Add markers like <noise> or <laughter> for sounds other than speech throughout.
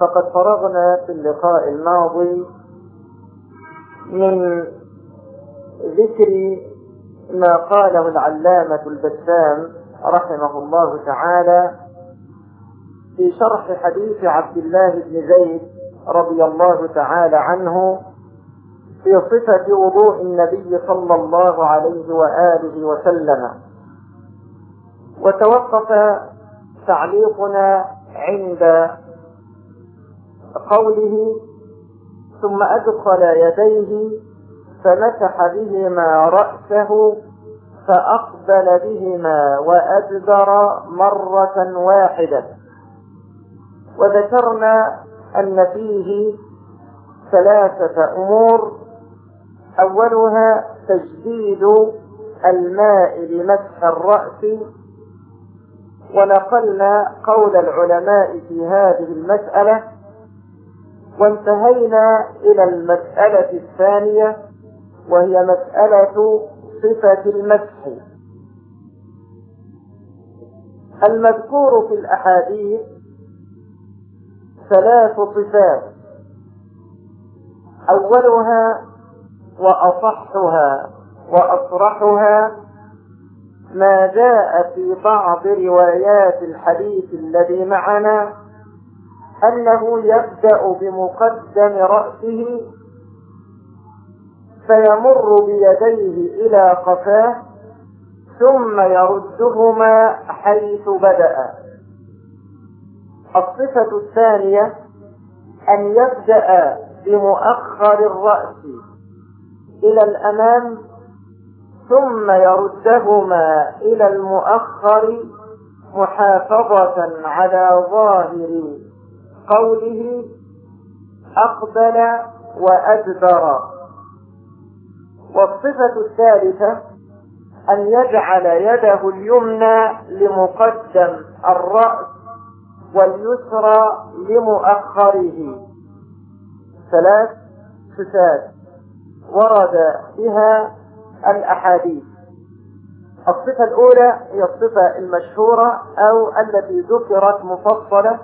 فقد فرغنا في اللقاء الماضي من ذكر ما قاله العلامة البسام رحمه الله تعالى في شرح حديث عبد الله بن زيد رضي الله تعالى عنه في صفة وضوء النبي صلى الله عليه وآله وسلم. وتوقف تعليقنا عند قوله ثم أدخل يديه فمسح بهما رأسه فأقبل بهما وأدبر مرة واحدة. وذكرنا أن فيه ثلاثة أمور. أولها تجديد الماء لمسح الرأس. ونقلنا قول العلماء في هذه المسألة وانتهينا إلى المسألة الثانية وهي مسألة صفة المسح. المذكور في الأحاديث ثلاث صفات. أولها وأصحها وأصرحها ما جاء في بعض روايات الحديث الذي معنا أنه يبدأ بمقدم رأسه فيمر بيديه إلى قفاه ثم يردهما حيث بدأ. الصفة الثانية أن يبدأ بمؤخر الرأس إلى الأمام ثم يردهما إلى المؤخر محافظة على ظاهر قوله أقبل وأدبر. والصفة الثالثة أن يجعل يده اليمنى لمقدم الرأس واليسرى لمؤخره. ثلاث صفات ورد بها الأحاديث. الصفة الأولى هي الصفة المشهورة أو التي ذكرت مفصلة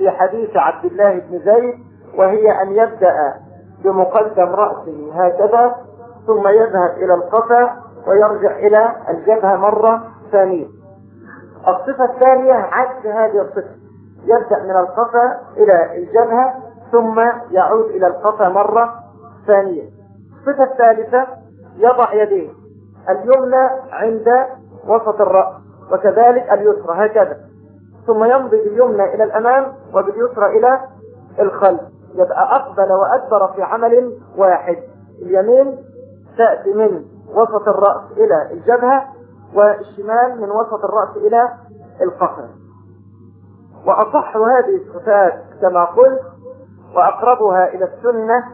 في حديث عبد الله بن زيد وهي أن يبدأ بمقدم رأسه هكذا ثم يذهب إلى القفا ويرجع إلى الجبهة مرة ثانية. الصفة الثانية عكس هذه الصفة. يبدأ من القفا إلى الجبهة ثم يعود إلى القفا مرة ثانية. الصفة الثالثة يضع يديه اليمنى عند وسط الرأس وكذلك اليسرى هكذا. ثم يمضي باليمنى إلى الأمام وباليسرى إلى الخلف. يبقى أقبل وأدبر في عمل واحد. اليمين تأتي من وسط الرأس إلى الجبهة والشمال من وسط الرأس إلى القفا وأصح هذه الصفات كما قلت وأقربها إلى السنة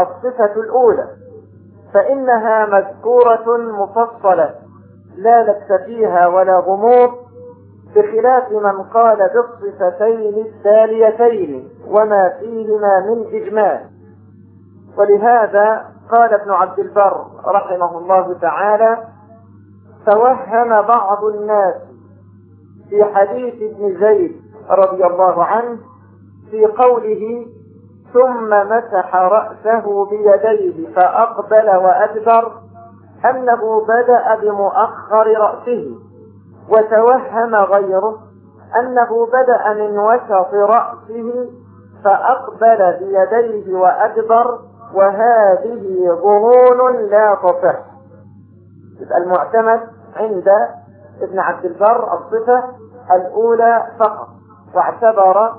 الصفة الأولى. فإنها مذكورة مفصلة لا لبس فيها ولا غموض بخلاف من قال بالصفتين التاليتين وما فيهما من إجمال ولهذا قال ابن عبد البر رحمه الله تعالى توهم بعض الناس في حديث ابن زيد رضي الله عنه في قوله ثم مسح رأسه بيديه فأقبل وأدبر أنه بدأ بمؤخر رأسه. وتوهم غيره أنه بدأ من وسط رأسه فأقبل بيديه وأدبر وهذه ظنون لا تصح المعتمد عند ابن عبد البر الصفة الأولى فقط واعتبر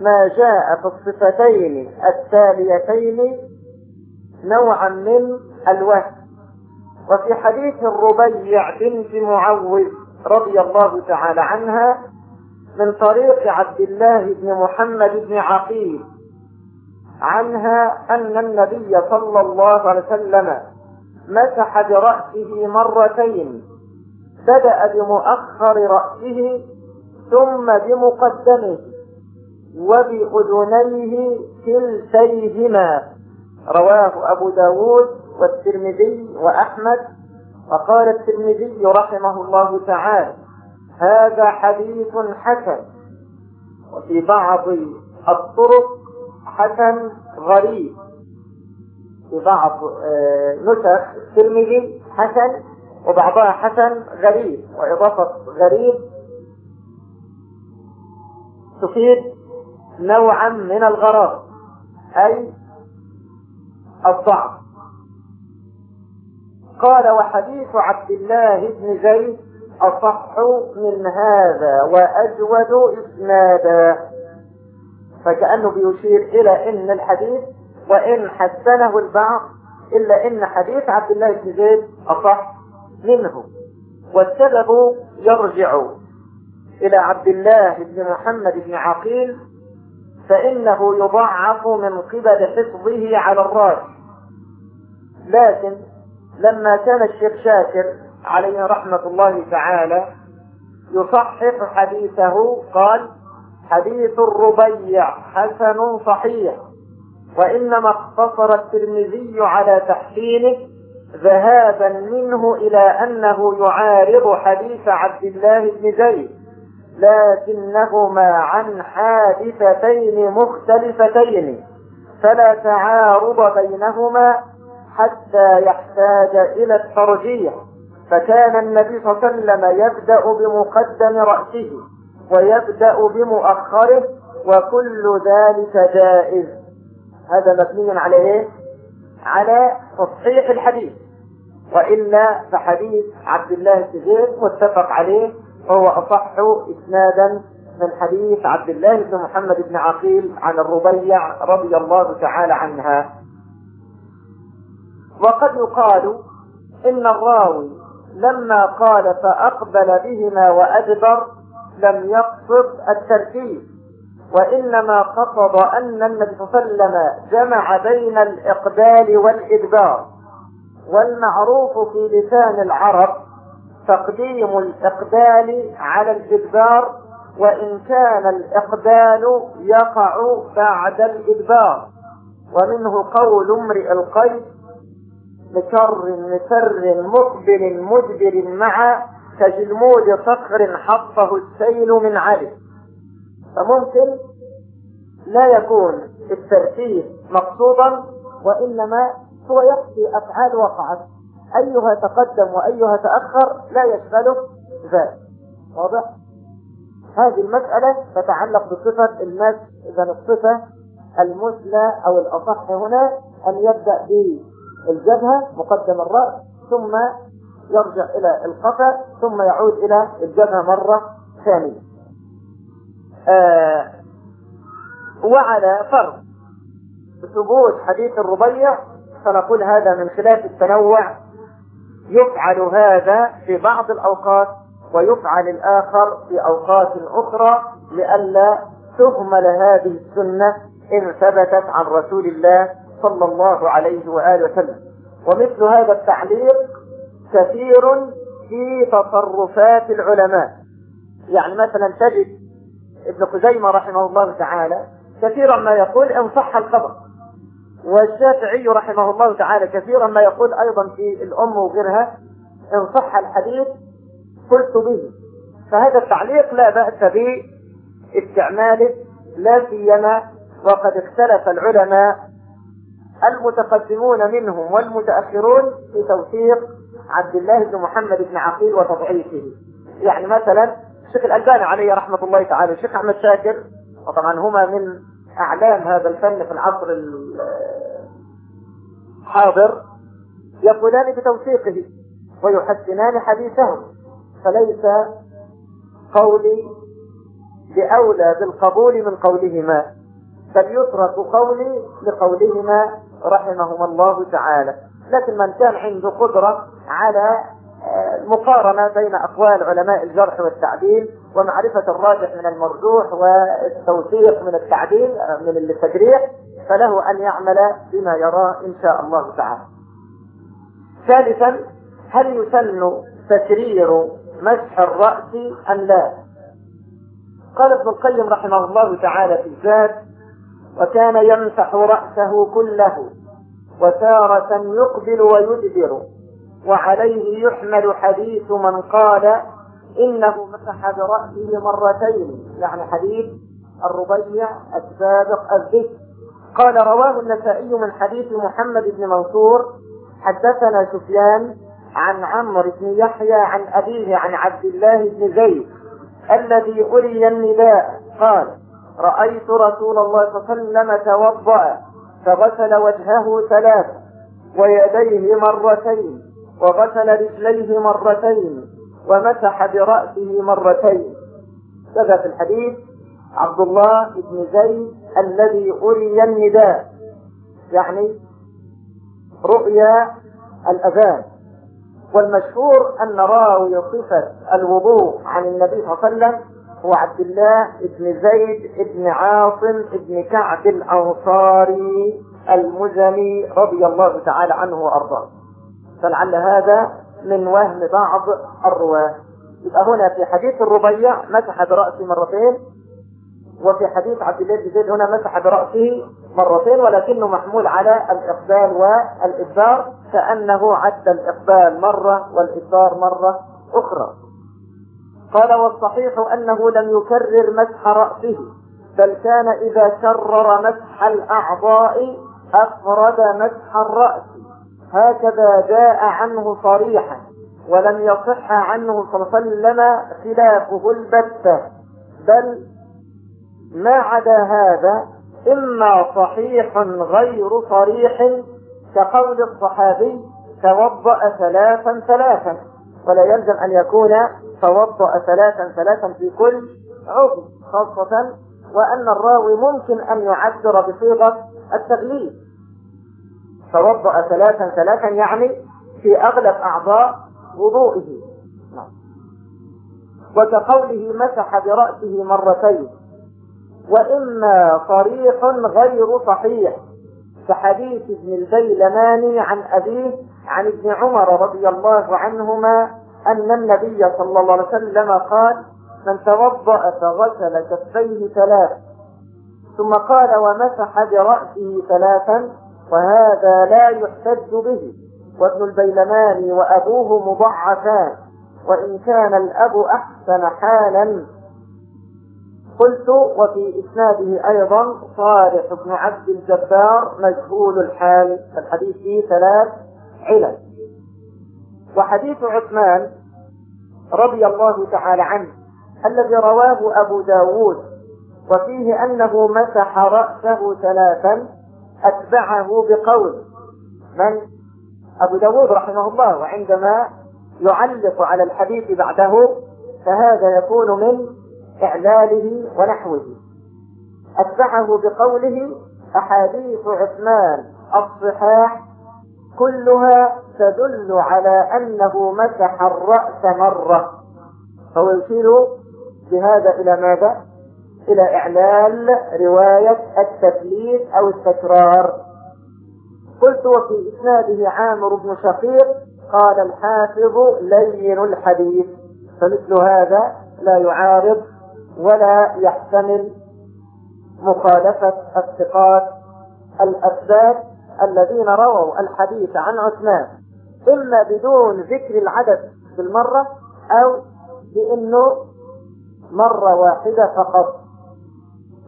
ما جاء في الصفتين التاليتين نوعا من الوهم. وفي حديث الربيع بنت معوذ رضي الله تعالى عنها من طريق عبد الله بن محمد بن عقيل عنها أن النبي صلى الله عليه وسلم مسح برأسه مرتين بدأ بمؤخر رأسه ثم بمقدمه وبأذنيه كلتيهما. رواه أبو داود والترمذي وأحمد وقال الترمذي رحمه الله تعالى هذا حديث حسن. وفي بعض الطرق حسن غريب. في بعض آه، نسخ الترمذي حسن وبعضها حسن غريب. وإضافة غريب تفيد نوعا من الغرض أي الضعف. قال وحديث عبد الله بن زيد أصح من هذا وأجود إسنادا. فكأنه بيشير إلى أن الحديث وإن حسنه البعض إلا أن حديث عبد الله بن زيد أصح منه. والسبب يرجع إلى عبد الله بن محمد بن عقيل فإنه يضعف من قبل حفظه على الراس لكن لما كان الشيخ شاكر عليه رحمة الله تعالى يصحح حديثه قال حديث الربيع حسن صحيح وإنما اقتصر الترمذي على تحسينه ذهابا منه إلى أنه يعارض حديث عبد الله بن زيد لكنهما عن حادثتين مختلفتين فلا تعارض بينهما حتى يحتاج إلى الترجيح. فكان النبي صلى الله عليه وسلم يبدأ بمقدم رأسه ويبدأ بمؤخره وكل ذلك جائز. هذا مبني على إيه؟ على تصحيح الحديث. وإلا فحديث عبد الله السجير متفق عليه وهو أصح إسنادا من حديث عبد الله بن محمد بن عقيل عن الربيع رضي الله تعالى عنها. وقد يقال إن الراوي لما قال فأقبل بهما وأدبر لم يقصد الترتيب وإنما قصد أن النبي صلى الله عليه وسلم جمع بين الإقبال والإدبار والمعروف في لسان العرب تقديم الإقبال على الإدبار وإن كان الإقبال يقع بعد الإدبار ومنه قول امرئ القيس مكر مسر مقبل مدبر مع كجلمود صخر حطه السيل من علي. فممكن لا يكون الترتيب مقصودا وإنما هو يقضي أفعال وقعت أيها تقدم وأيها تأخر لا يشغله ذلك. واضح؟ هذه المسألة تتعلق بصفة المس إذا الصفة المثلى أو الأصح هنا أن يبدأ بالجبهة مقدم الرأس ثم يرجع إلى القفا ثم يعود إلى الجبهة مرة ثانية. آه وعلى فرض ثبوت حديث الربيع فنقول هذا من خلاف التنوع. يفعل هذا في بعض الأوقات ويفعل الآخر في أوقات أخرى لئلا تهمل هذه السنة إن ثبتت عن رسول الله صلى الله عليه وآله وسلم. ومثل هذا التعليق كثير في تصرفات العلماء. يعني مثلا تجد ابن خزيمة رحمه الله تعالى كثيرا ما يقول إن صح الخبر. والشافعي رحمه الله تعالى كثيرا ما يقول أيضا في الأم وغيرها إن صح الحديث قلت به. فهذا التعليق لا بأس باستعماله لا سيما وقد اختلف العلماء المتقدمون منهم والمتأخرون في توثيق عبد الله بن محمد بن عقيل وتضعيفه. يعني مثلا الشيخ الألباني عليه رحمة الله تعالى الشيخ أحمد شاكر وطبعا هما من أعلام هذا الفن في العصر الحاضر يقولان بتوثيقه ويحسنان حديثه فليس قولي بأولى بالقبول من قولهما بل يترك قولي لقولهما رحمهما الله تعالى لكن من كان عنده قدرة على المقارنة بين أقوال علماء الجرح والتعديل ومعرفة الراجح من المرجوح والتوثيق من التعديل من التجريح فله أن يعمل بما يراه إن شاء الله تعالى. ثالثا هل يسن تكرير مسح الرأس أم لا؟ قال ابن القيم رحمه الله تعالى في الزاد وكان يمسح رأسه كله وتارة يقبل ويدبر وعليه يحمل حديث من قال إنه مسح برأسه مرتين يعني حديث الربيع السابق الذكر قال رواه النسائي من حديث محمد بن منصور حدثنا سفيان عن عمرو بن يحيى عن أبيه عن عبد الله بن زيد الذي أري النداء قال رأيت رسول الله صلى الله عليه وسلم توضأ فغسل وجهه ثلاثة ويديه مرتين وغسل رجليه مرتين ومسح برأسه مرتين. كذا في الحديث عبد الله بن زيد الذي أري النداء يعني رؤيا الأذان. والمشهور أن راوي صفة الوضوء عن النبي صلى الله عليه وسلم هو عبد الله بن زيد بن عاصم بن كعب الأنصاري المزني رضي الله تعالى عنه وأرضاه. فلعل هذا من وهم بعض الرواة. يبقى هنا في حديث الربيع مسح برأسه مرتين وفي حديث عبد الله بن زيد هنا مسح برأسه مرتين ولكنه محمول على الإقبال والإدبار كأنه عد الإقبال مرة والإدبار مرة أخرى. قال والصحيح أنه لم يكرر مسح رأسه بل كان إذا كرر مسح الأعضاء أفرد مسح الرأس. هكذا جاء عنه صريحا ولم يصح عنه صلى الله عليه وسلم خلافه البتة. بل ما عدا هذا إما صحيح غير صريح كقول الصحابي توضأ ثلاثا ثلاثا. ولا يلزم أن يكون توضأ ثلاثا ثلاثا في كل عضو خاصة وأن الراوي ممكن أن يعبر بصيغة التغليب توضأ ثلاثا ثلاثا يعني في أغلب أعضاء وضوئه. وكقوله مسح برأسه مرتين وإما صريح غير صحيح. كحديث ابن البيلماني عن أبيه عن ابن عمر رضي الله عنهما أن النبي صلى الله عليه وسلم قال من توضأ فغسل كفيه ثلاث ثم قال ومسح برأسه ثلاثا وهذا لا يحتج به وابن البيلماني وأبوه مضعفان وإن كان الأب أحسن حالا. قلت وفي إسناده أيضا صالح بن عبد الجبار مجهول الحال الحديث فيه ثلاث علل. وحديث عثمان رضي الله تعالى عنه الذي رواه أبو داود وفيه أنه مسح رأسه ثلاثا أتبعه بقول. من؟ أبو داود رحمه الله وعندما يعلق على الحديث بعده فهذا يكون من إعلاله ونحوه. أتبعه بقوله أحاديث عثمان الصحاح كلها تدل على أنه مسح الرأس مرة. فهو يشير بهذا إلى ماذا؟ إلى إعلال رواية التثليث أو التكرار. قلت وفي إسناده عامر بن شقيق قال الحافظ لين الحديث. فمثل هذا لا يعارض ولا يحتمل مخالفة الثقات الأسباب الذين رووا الحديث عن عثمان إما بدون ذكر العدد بالمرة أو بأنه مرة واحدة فقط.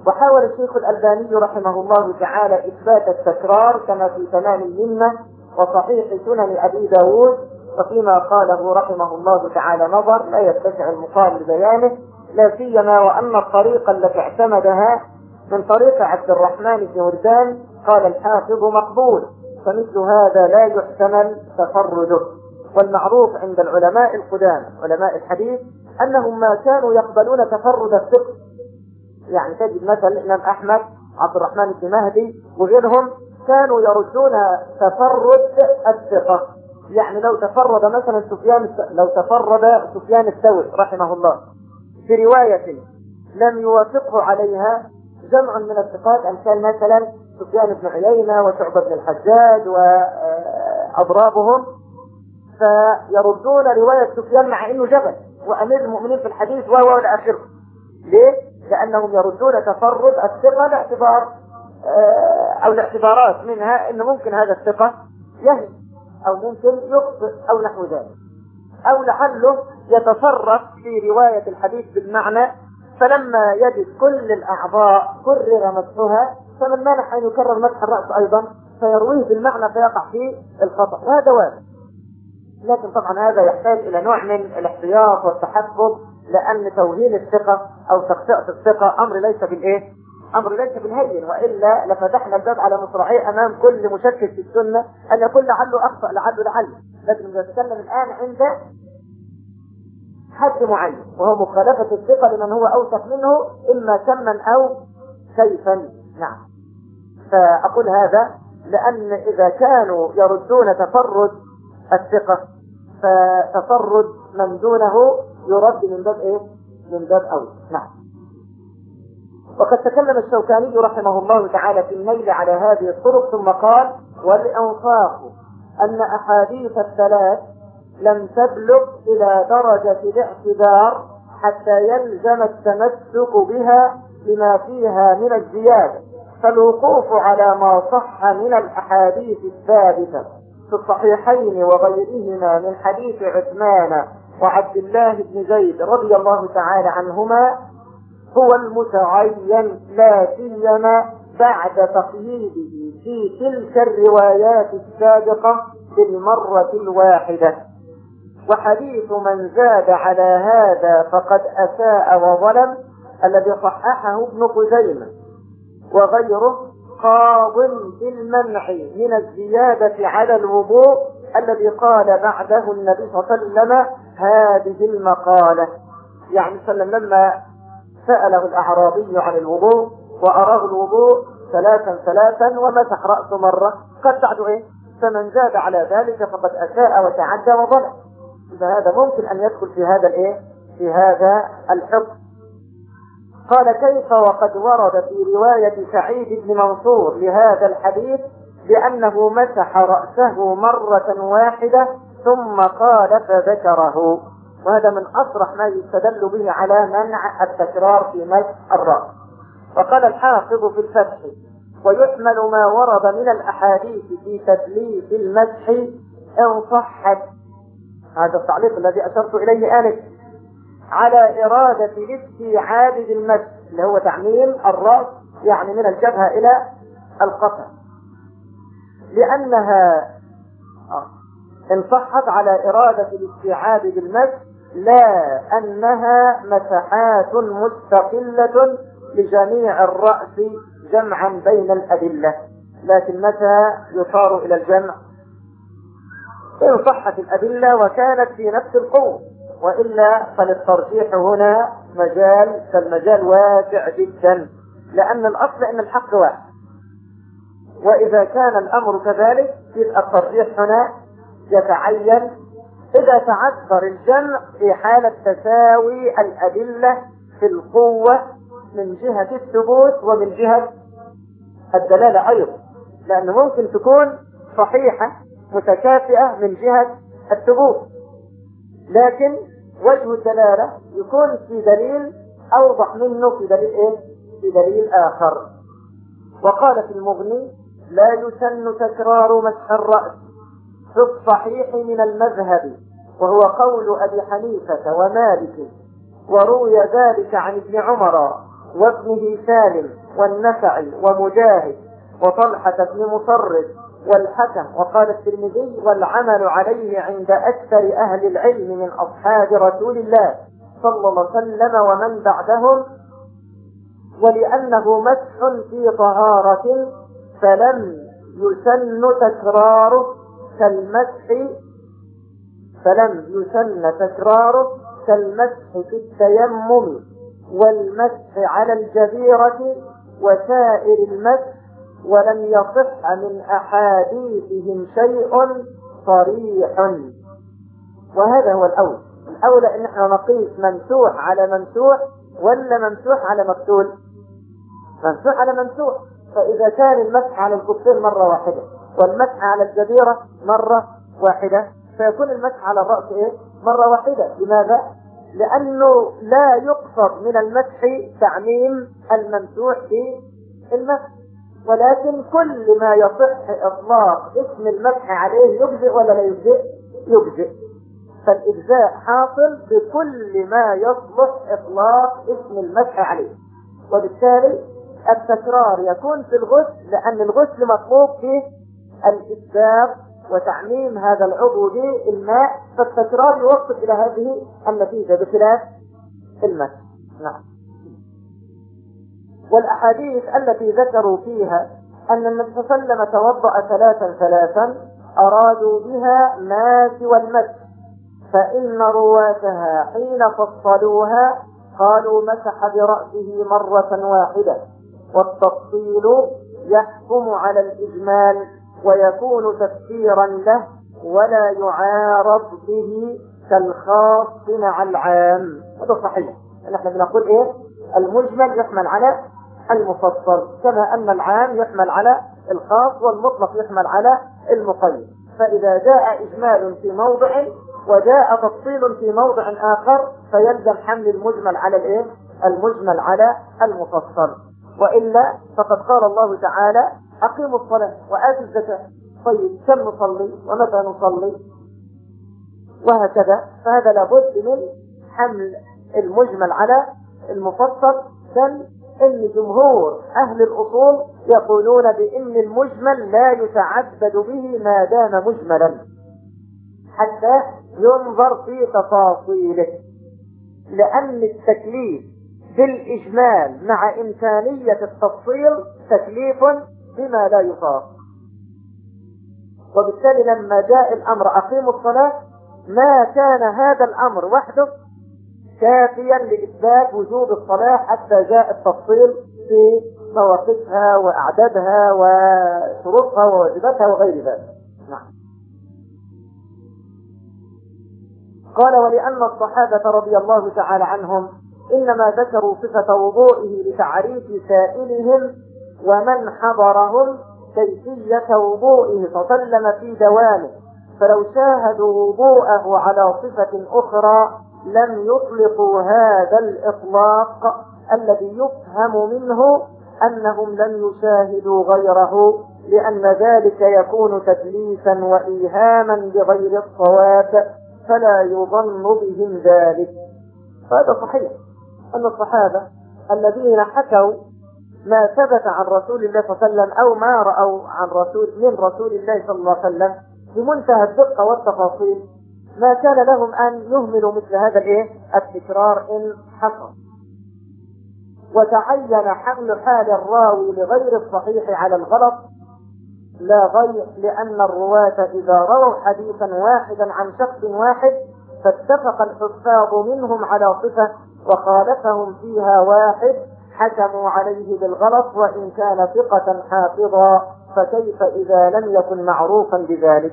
وحاول الشيخ الألباني رحمه الله تعالى إثبات التكرار كما في تمام المنة وصحيح سنن أبي داود وفيما قاله رحمه الله تعالى نظر لا يتسع المقام لبيانه لا سيما وأن الطريقة التي اعتمدها من طريق عبد الرحمن بن وردان قال الحافظ مقبول فمثل هذا لا يحتمل تفرده. والمعروف عند العلماء القدامى علماء الحديث أنهم ما كانوا يقبلون تفرد الثقة يعني تجد مثلا الإمام أحمد عبد الرحمن بن مهدي وغيرهم كانوا يردون تفرد الثقة يعني لو تفرد مثلا سفيان لو تفرد سفيان الثوري رحمه الله. في رواية لم يوافقه عليها جمع من الثقات أمثال مثلا سفيان بن عيينة وشعبة بن الحجاج وأضرابهم. فيردون رواية سفيان مع أنه جبل وأمير المؤمنين في الحديث وهو إلى آخره ليه؟ لأنهم يردون تفرد الثقة لاعتبار آه، أو لاعتبارات منها أنه ممكن هذا الثقة يهي أو ممكن يخطئ أو نحو ذلك. أو لعله يتصرف في رواية الحديث بالمعنى فلما يجد كل الأعضاء كرر مسحها فمن مانح أن يكرر مسح الرأس أيضا فيرويه بالمعنى فيقع فيه الخطأ وهذا وارد لكن طبعا هذا يحتاج إلى نوع من الاحتياط والتحفظ لأن توهين الثقة أو تخطئة الثقة أمر ليس بالإيه؟ أمر ليس بالهين وإلا لفتحنا الباب على مصراعيه أمام كل مشكك في السنة أن يقول لعله أخطأ لعله لعله لكن نتكلم الآن عند حد معين وهو مخالفة الثقة لمن هو أوثق منه إما كما أو كيفا نعم. فأقول هذا لأن إذا كانوا يردون تفرد الثقة فتفرد من دونه يرد من باب إيه؟ من باب أول. نعم. وقد تكلم الشوكاني رحمه الله تعالى في النيل على هذه الطرق ثم قال والأنصاف أن أحاديث الثلاث لم تبلغ إلى درجة الاعتبار حتى يلزم التمسك بها لما فيها من الزيادة. فالوقوف على ما صح من الأحاديث الثابتة في الصحيحين وغيرهما من حديث عثمان وعبد الله بن زيد رضي الله تعالى عنهما هو المتعين لا سيما بعد تقييده في تلك الروايات السابقة بالمرة الواحدة. وحديث من زاد على هذا فقد أساء وظلم الذي صححه ابن خزيمة. وغيره قاض بالمنع من الزيادة على الوضوء الذي قال بعده النبي صلى الله عليه وسلم هذه المقالة. يعني صلى الله عليه وسلم لما سأله الأعرابي عن الوضوء وأراه الوضوء ثلاثا ثلاثا ومسح رأسه مرة. قد بعد إيه؟ فمن زاد على ذلك فقد أساء وتعدى وظلم. فهذا ممكن أن يدخل في هذا الإيه؟ في هذا الحكم. قال كيف وقد ورد في رواية سعيد بن منصور لهذا الحديث بأنه مسح رأسه مرة واحدة ثم قال فذكره. وهذا من أصرح ما يستدل به على منع التكرار في مسح الرأس. وقال الحافظ في الفتح ويحمل ما ورد من الأحاديث في تدليس المسح إن صحت. هذا التعليق الذي أشرت إليه آنف على إرادة الاستيعاب بالمسح اللي هو تعميم الرأس يعني من الجبهة إلى القفا. لأنها آه، إن صحت على إرادة الاستيعاب بالمسح لا أنها مسحات مستقلة لجميع الرأس جمعا بين الأدلة لكن متى يصار إلى الجمع؟ إن صحت الأدلة وكانت في نفس القوة وإلا فللترجيح هنا مجال فالمجال واسع جدا لأن الأصل أن الحق واحد. وإذا كان الأمر كذلك يبقى الترجيح هنا يتعين إذا تعذر الجمع في حالة تساوي الأدلة في القوة من جهة الثبوت ومن جهة الدلالة أيضا لأنه ممكن تكون صحيحة متكافئة من جهة الثبوت. لكن وجه الدلالة يكون في دليل أوضح منه في دليل إيه؟ في دليل آخر. وقال في المغني لا يسن تكرار مسح الرأس. في الصحيح من المذهب وهو قول أبي حنيفة ومالك وروي ذلك عن ابن عمر وابنه سالم والنفعي ومجاهد وطلحة بن مصرف والحكم وقال الترمذي والعمل عليه عند أكثر أهل العلم من أصحاب رسول الله صلى الله عليه وسلم ومن بعدهم ولأنه مسح في طهارة فلم يسن تكراره كالمسح فلم يسن تكراره كالمسح في التيمم والمسح على الجبيرة وسائر المسح ولم يصح من أحاديثهم شيء صريح. وهذا هو الأول. الأولى إن إحنا نقيس ممسوح على ممسوح ولا ممسوح على مقتول؟ ممسوح على ممسوح فإذا كان المسح على الكفين مرة واحدة والمسح على الجبيرة مرة واحدة فيكون المسح على الرأس إيه؟ مرة واحدة لماذا؟ لأنه لا يقصد من المسح تعميم الممسوح في المسح ولكن كل ما يصح إطلاق اسم المسح عليه يجزئ ولا لا يجزئ؟ يجزئ فالإجزاء حاصل بكل ما يصلح إطلاق اسم المسح عليه وبالتالي التكرار يكون في الغسل لأن الغسل مطلوب فيه الإسباغ وتعميم هذا العضو بالماء فالتكرار يوصل إلى هذه النتيجة بخلاف المسح نعم. والأحاديث التي ذكروا فيها أن النبي صلى الله عليه وسلم توضأ ثلاثا ثلاثا أرادوا بها ما سوى المسح فإن رواتها حين فصلوها قالوا مسح برأسه مرة واحدة والتفصيل يحكم على الإجمال ويكون تفسيرا له ولا يعارض به كالخاص مع العام. هذا صحيح. نحن بنقول إيه؟ المجمل يحمل على المفصل كما أن العام يحمل على الخاص والمطلق يحمل على المقيد. فإذا جاء إجمال في موضع وجاء تفصيل في موضع آخر فيلزم حمل المجمل على الإيه؟ المجمل على المفصل. وإلا فقد قال الله تعالى أقيموا الصلاة وآتوا الزكاة. طيب كم نصلي؟ ومتى نصلي؟ وهكذا. فهذا لابد من حمل المجمل على المفصل. بل إن جمهور أهل الأصول يقولون بإن المجمل لا يتعبد به ما دام مجملا حتى ينظر في تفاصيله. لأن التكليف بالإجمال مع إمكانية التفصيل تكليف بما لا يطاق وبالتالي لما جاء الأمر أقيموا الصلاة ما كان هذا الأمر وحده كافيا لإثبات وجوب الصلاة حتى جاء التفصيل في مواقفها وأعدادها وشروطها وواجباتها وغير ذلك. نعم. قال ولأن الصحابة رضي الله تعالى عنهم إنما ذكروا صفة وضوئه لتعريف سائلهم ومن حضرهم كيفية وضوئه فسلم في دوامه فلو شاهدوا وضوءه على صفة أخرى لم يطلقوا هذا الإطلاق الذي يفهم منه أنهم لم يشاهدوا غيره لأن ذلك يكون تدليسا وإيهاما بغير الصواب فلا يظن بهم ذلك. فهذا صحيح أن الصحابة الذين حكوا ما ثبت عن رسول الله صلى الله عليه وسلم أو ما رأوا عن رسول من رسول الله صلى الله عليه وسلم بمنتهى الدقة والتفاصيل. ما كان لهم أن يهملوا مثل هذا الإيه؟ التكرار إن حصل. وتعين حمل حال الراوي لغير الصحيح على الغلط. لا غير لأن الرواة إذا رووا حديثا واحدا عن شخص واحد فاتفق الحفاظ منهم على صفة وخالفهم فيها واحد حكموا عليه بالغلط وإن كان ثقة حافظا فكيف إذا لم يكن معروفا بذلك؟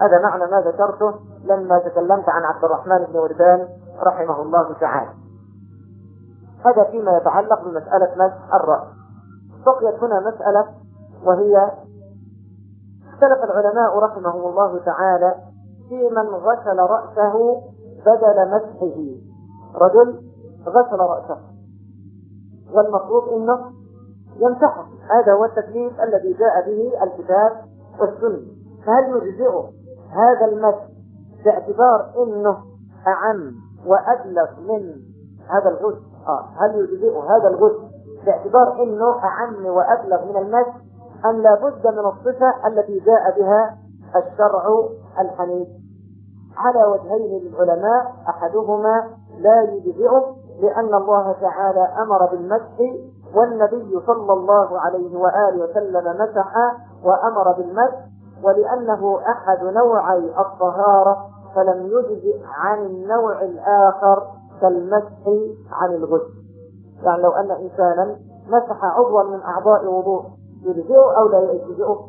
هذا معنى ما ذكرته لما تكلمت عن عبد الرحمن بن وردان رحمه الله تعالى. هذا فيما يتعلق بمسألة مسح الرأس بقيت هنا مسألة وهي اختلف العلماء رحمهم الله تعالى في من غسل رأسه بدل مسحه. رجل غسل رأسه. والمفروض إنه يمسحه هذا هو التكليف الذي جاء به الكتاب والسنة. فهل يجزئه هذا المسح باعتبار إنه أعم وابلغ من هذا الغسل آه هل يجزئه هذا الغسل باعتبار إنه أعم وابلغ من المسح أم لابد من الصفة التي جاء بها الشرع الحنيف؟ على وجهين للعلماء أحدهما لا يجزئه لأن الله تعالى أمر بالمسح والنبي صلى الله عليه وآله وسلم مسح وأمر بالمسح ولأنه أحد نوعي الطهارة فلم يجزئ عن النوع الآخر كالمسح عن الغسل. يعني لو أن إنسانا مسح عضوا من أعضاء وضوء يجزئه أو لا يجزئه؟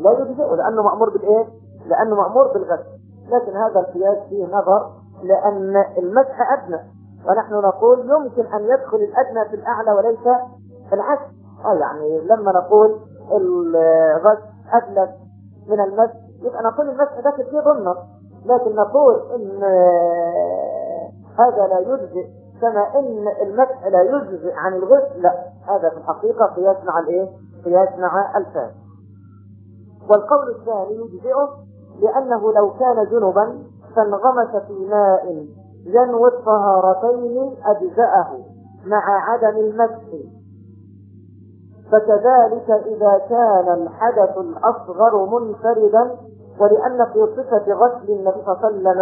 لا يجزئه لأنه مأمور بالإيه؟ لأنه مأمور بالغسل. لكن هذا القياس فيه نظر لأن المسح أدنى. ونحن نقول يمكن أن يدخل الأدنى في الأعلى وليس العكس. آه يعني لما نقول الغسل أبلغ من المسح يبقى نقول المسح ده فيه ضمن لكن نقول إن هذا لا يجزئ كما إن المسح لا يجزئ عن الغسل لا. هذا في الحقيقة قياس مع الإيه؟ قياس مع الفاس والقول الثاني يجزئه لأنه لو كان جنبا فانغمس في ماء. ينوي الطهارتين أجزأه مع عدم المسح. فكذلك إذا كان الحدث الأصغر منفردا ولأن في صفة غسل النبي صلى الله عليه وسلم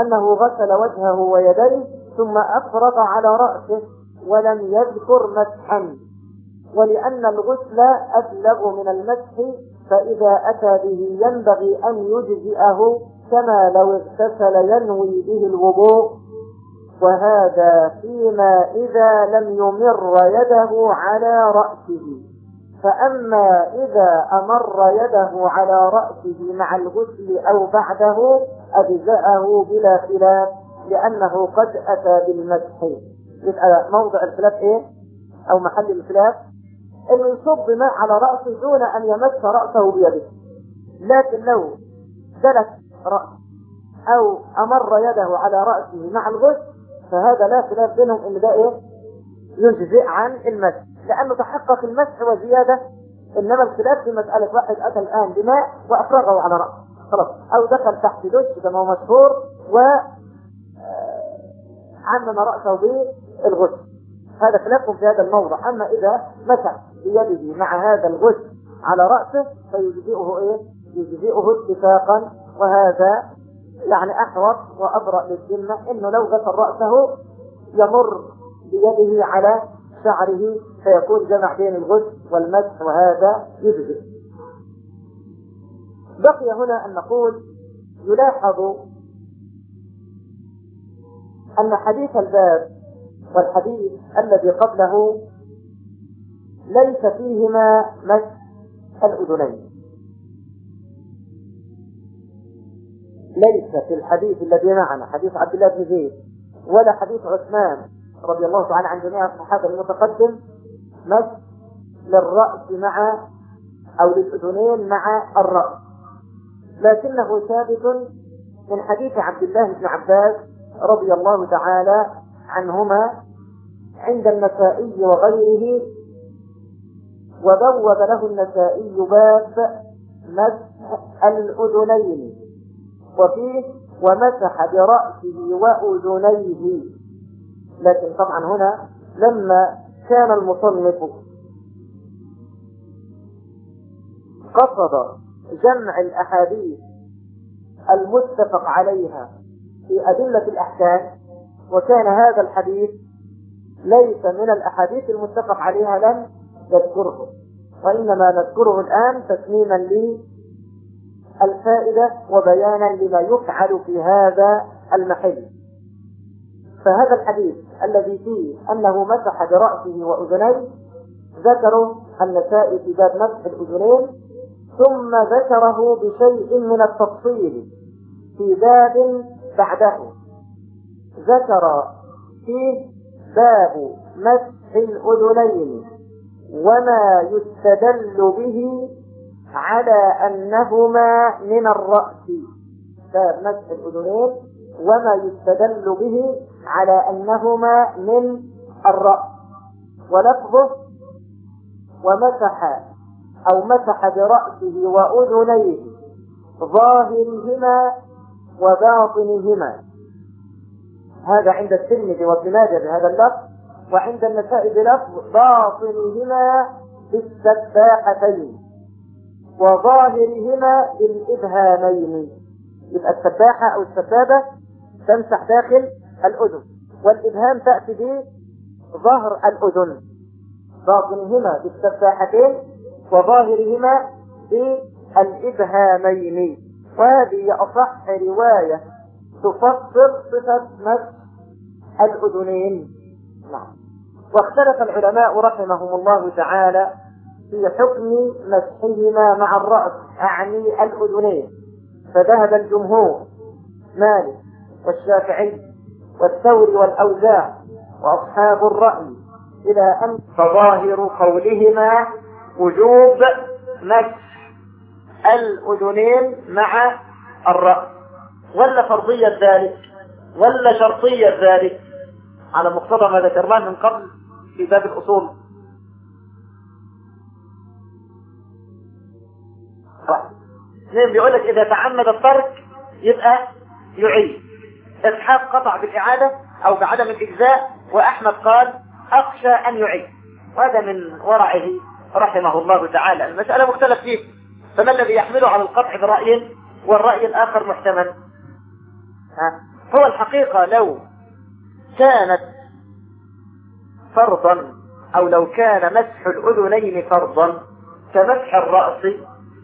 أنه غسل وجهه ويديه ثم أفرط على رأسه ولم يذكر مسحا. ولأن الغسل أبلغ من المسح فإذا أتى به ينبغي أن يجزئه كما لو اغتسل ينوي به الوضوء وهذا فيما إذا لم يمر يده على رأسه. فأما إذا أمر يده على رأسه مع الغسل أو بعده أجزأه بلا خلاف لأنه قد أتى بالمسح موضع الخلاف إيه؟ أو محل الخلاف؟ إنه يصب ماء على رأسه دون أن يمس رأسه بيده. لكن لو دلك رأس أو أمر يده على رأسه مع الغسل فهذا لا خلاف بينهم إن ده إيه؟ يجزئ عن المسح. لأنه تحقق المسح وزيادة إنما الخلاف في مسألة واحد أتى الآن بماء وأفرغه على رأسه خلاص. أو دخل تحت دش كما هو مشهور و عمم رأسه بالغسل. هذا خلاف في هذا الموضع. أما إذا مسح بيده مع هذا الغسل على رأسه فيجزئه إيه؟ يجزئه اتفاقا وهذا يعني أحوط وأبرأ للذمة إنه لو غسل رأسه يمر بيده على شعره فيكون جمع بين الغسل والمسح وهذا يجزئ. بقي هنا أن نقول يلاحظ أن حديث الباب والحديث الذي قبله ليس فيهما مسح الأذنين. ليس في الحديث الذي معنا حديث عبد الله بن زيد ولا حديث عثمان رضي الله تعالى عن جميع الصحابة المتقدم مسح للرأس مع أو للأذنين مع الرأس. لكنه ثابت من حديث عبد الله بن عباس رضي الله تعالى عنهما عند النسائي وغيره وبوب له النسائي باب مسح الأذنين. وفيه ومسح برأسه وأذنيه. لكن طبعا هنا لما كان المصنف قصد جمع الأحاديث المتفق عليها في أدلة الأحكام وكان هذا الحديث ليس من الأحاديث المتفق عليها لم يذكره. وإنما نذكره الآن تسميما للفائدة وبيانا لما يفعل في هذا المحل. فهذا الحديث الذي فيه أنه مسح برأسه وأذنيه ذكره النسائي في باب مسح الأذنين ثم ذكره بشيء من التفصيل في باب بعده. ذكر فيه باب مسح الأذنين وما يستدل به على أنهما من الرأس. باب مسح الأذنين وما يستدل به على أنهما من الرأس. ولفظه ومسح أو مسح برأسه وأذنيه ظاهرهما وباطنهما. هذا عند الترمذي وابن بهذا اللفظ وعند النساء بلفظ باطنهما بالسباحتين وظاهرهما بالإبهامين يبقى السباحة أو السبابة تمسح داخل الأذن والإبهام تأتي به ظهر الأذن. باطنهما بالسباحتين وظاهرهما بالإبهامين. وهذه أصح رواية تفسر صفة مسح الأذنين. نعم. واختلف العلماء رحمهم الله تعالى في حكم مسحهما مع الرأس أعني الأذنين. فذهب الجمهور مالك والشافعي والثوري والأوزاع وأصحاب الرأي إلى أن فظاهر قولهما وجوب مسح الأذنين مع الرأس. ولا فرضية ذلك ولا شرطية ذلك. على مقتضى ما ذكرناه من قبل في باب الأصول. اثنين بيقول لك إذا تعمد الترك يبقى يعيد. إسحاق قطع بالإعادة أو بعدم الإجزاء وأحمد قال أخشى أن يعيد. وهذا من ورعه رحمه الله تعالى. المسألة مختلف فيه. فما الذي يحمله على القطع برأي والرأي الآخر محتمل؟ ها؟ هو الحقيقة لو كانت فرضا أو لو كان مسح الأذنين فرضا كمسح الرأس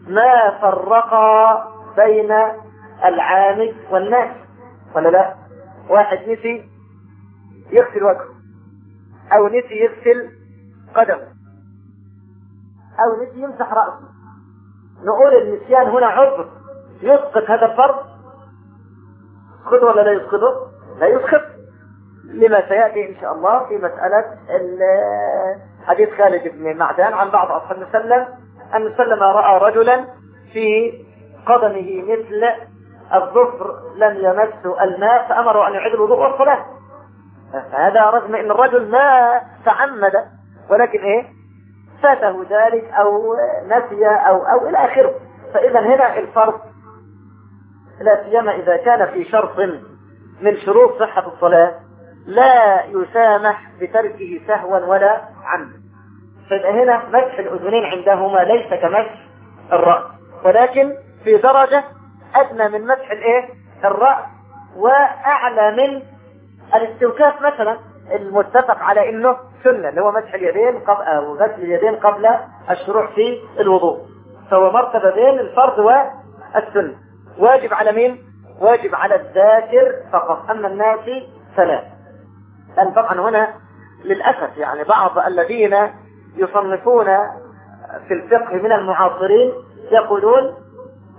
ما فرقا بين العامد والناس ولا لا؟ واحد نسي يغسل وجهه أو نسي يغسل قدمه أو نسي يمسح رأسه. نقول النسيان هنا عذر يسقط هذا الفرض؟ يسقطه ولا لا يسقطه لا يسقط. لما سيأتي إن شاء الله في مسألة حديث خالد بن معدان عن بعض أصحاب وسلم أن وسلم رأى رجلا في قدمه مثل الظفر لم يمس الماء فأمروا أن يعيد الوضوء والصلاة. هذا رغم أن الرجل ما تعمد ولكن إيه؟ فاته ذلك أو نسي أو أو إلى آخره. فإذا هنا الفرق. لا سيما إذا كان في شرط من شروط صحة الصلاة لا يسامح بتركه سهوا ولا عمدا. فإذا هنا مسح الأذنين عندهما ليس كمسح الرأس ولكن في درجة أدنى من مسح الإيه؟ الرأس وأعلى من الاستوكاف مثلا المتفق على إنه سنة اللي هو مسح اليدين قبل أو غسل اليدين قبل الشروع في الوضوء فهو مرتبة بين الفرض والسنة واجب على مين؟ واجب على الذاكر فقط أما الناس فلا طبعا هنا للأسف يعني بعض الذين يصنفون في الفقه من المعاصرين يقولون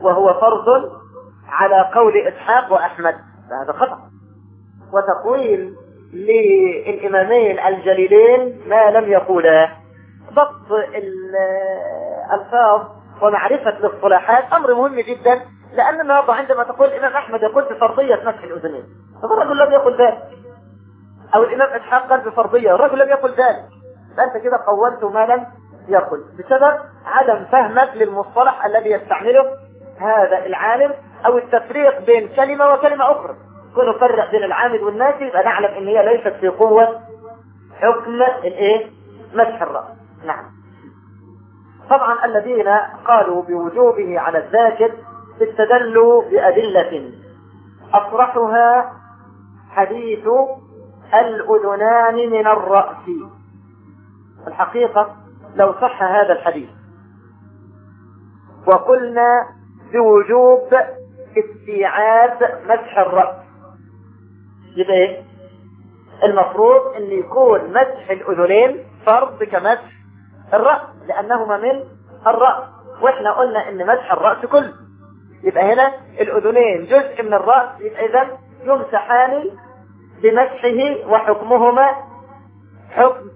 وهو فرض على قول إسحاق وأحمد فهذا خطأ. وتقويل للإمامين الجليلين ما لم يقولا. ضبط الألفاظ ومعرفة الاصطلاحات أمر مهم جدا لأن النهارده عندما تقول الإمام أحمد يقول بفرضية مسح الأذنين. فالرجل لم يقل ذلك؟ أو الإمام إسحاق قال بفرضية الرجل لم يقل ذلك. فأنت كده قولت ما لم يقل. بسبب عدم فهمك للمصطلح الذي يستعمله هذا العالم أو التفريق بين كلمة وكلمة أخرى. كون نفرق بين العامل والناس يبقى نعلم إن هي ليست في قوة حكم الإيه؟ مسح الرأس. نعم. طبعا الذين قالوا بوجوبه على الذاكر استدلوا بأدلة. أصرحها حديث الأذنان من الرأس. الحقيقة لو صح هذا الحديث. وقلنا بوجوب استيعاب مسح الرأس. يبقى إيه؟ المفروض إن يكون مسح الأذنين فرض كمسح الرأس لأنهما من الرأس. وإحنا قلنا إن مسح الرأس كله. يبقى هنا الأذنين جزء من الرأس يبقى إذا يمسحان بمسحه وحكمهما حكم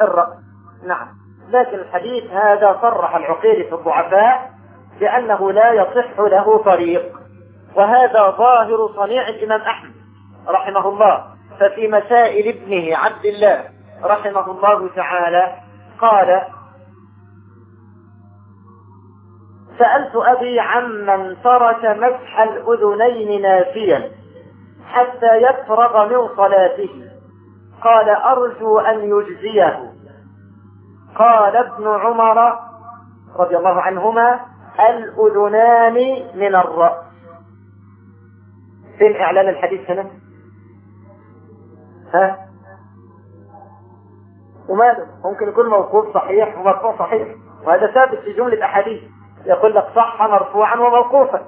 الرأس. نعم. لكن الحديث هذا صرح العقيل في الضعفاء بأنه لا يصح له طريق. وهذا ظاهر صنيع الإمام أحمد رحمه الله. ففي مسائل ابنه عبد الله رحمه الله تعالى قال سألت أبي عمن ترك مسح الأذنين نافيا حتى يفرغ من صلاته. قال أرجو أن يجزيه. قال ابن عمر رضي الله عنهما الأذنان من الرأس. فين إعلان الحديث هنا؟ ها؟ وماذا ممكن يكون موقوف صحيح ومرفوع صحيح. وهذا ثابت في جملة أحاديث. يقول لك صح مرفوعا وموقوفا.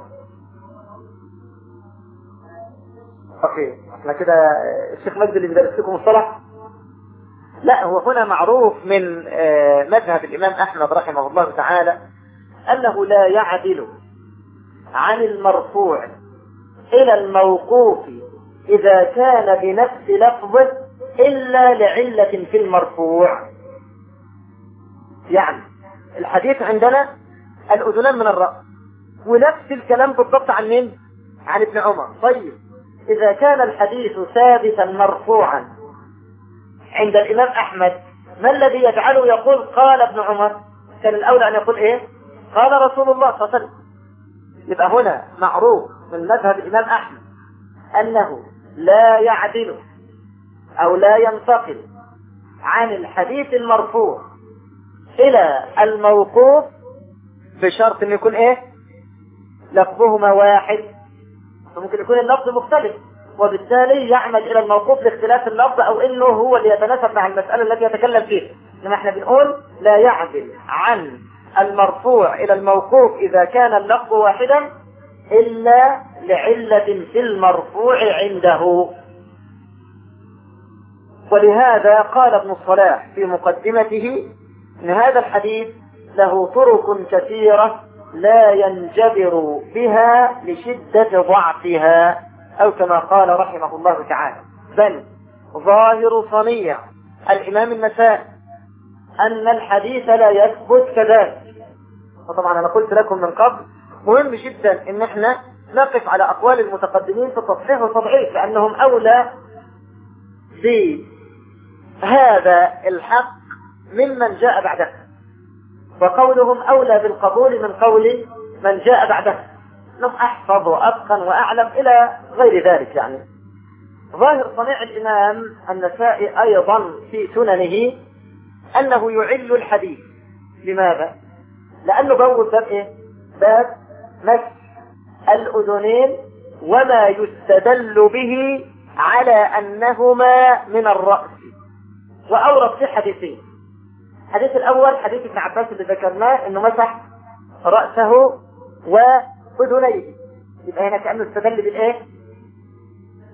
صحيح إحنا كده الشيخ مجد اللي بيدرس لكم الصلاة لا هو هنا معروف من مذهب الإمام أحمد رحمه الله تعالى أنه لا يعدل عن المرفوع إلى الموقوف إذا كان بنفس لفظه إلا لعلة في المرفوع يعني الحديث عندنا الأذنان من الرأس ونفس الكلام بالضبط عن مين؟ عن ابن عمر طيب إذا كان الحديث ثابتا مرفوعا عند الإمام أحمد. ما الذي يجعله يقول قال ابن عمر؟ كان الأولى أن يقول إيه؟ قال رسول الله صلى الله عليه وسلم. يبقى هنا معروف من مذهب الإمام أحمد أنه لا يعدل أو لا ينتقل عن الحديث المرفوع إلى الموقوف بشرط أن يكون إيه؟ لفظهما واحد. فممكن يكون اللفظ مختلف. وبالتالي يعمل إلى الموقوف لاختلاف اللفظ أو إنه هو اللي يتناسب مع المسألة التي يتكلم فيها. إنما إحنا بنقول لا يعدل عن المرفوع إلى الموقوف إذا كان اللفظ واحدا إلا لعلة في المرفوع عنده. ولهذا قال ابن الصلاح في مقدمته إن هذا الحديث له طرق كثيرة لا ينجبر بها لشدة ضعفها. أو كما قال رحمه الله تعالى. بل ظاهر صنيع الإمام النسائي أن الحديث لا يثبت كذلك. وطبعا أنا قلت لكم من قبل مهم جدا أن إحنا نقف على أقوال المتقدمين في التصحيح والتضعيف لأنهم أولى بهذا الحق ممن جاء بعده. وقولهم أولى بالقبول من قول من جاء بعده. انهم أحفظ وأتقن وأعلم إلى غير ذلك يعني. ظاهر صنيع الإمام النسائي أيضا في سننه أنه يعل الحديث. لماذا؟ لأنه بوب باب إيه باب مسح الأذنين وما يستدل به على أنهما من الرأس. وأورد في حديثين. الحديث الأول حديث ابن عباس اللي ذكرناه إنه مسح رأسه و أذنيه يبقى هنا كأنه استدل بالإيه؟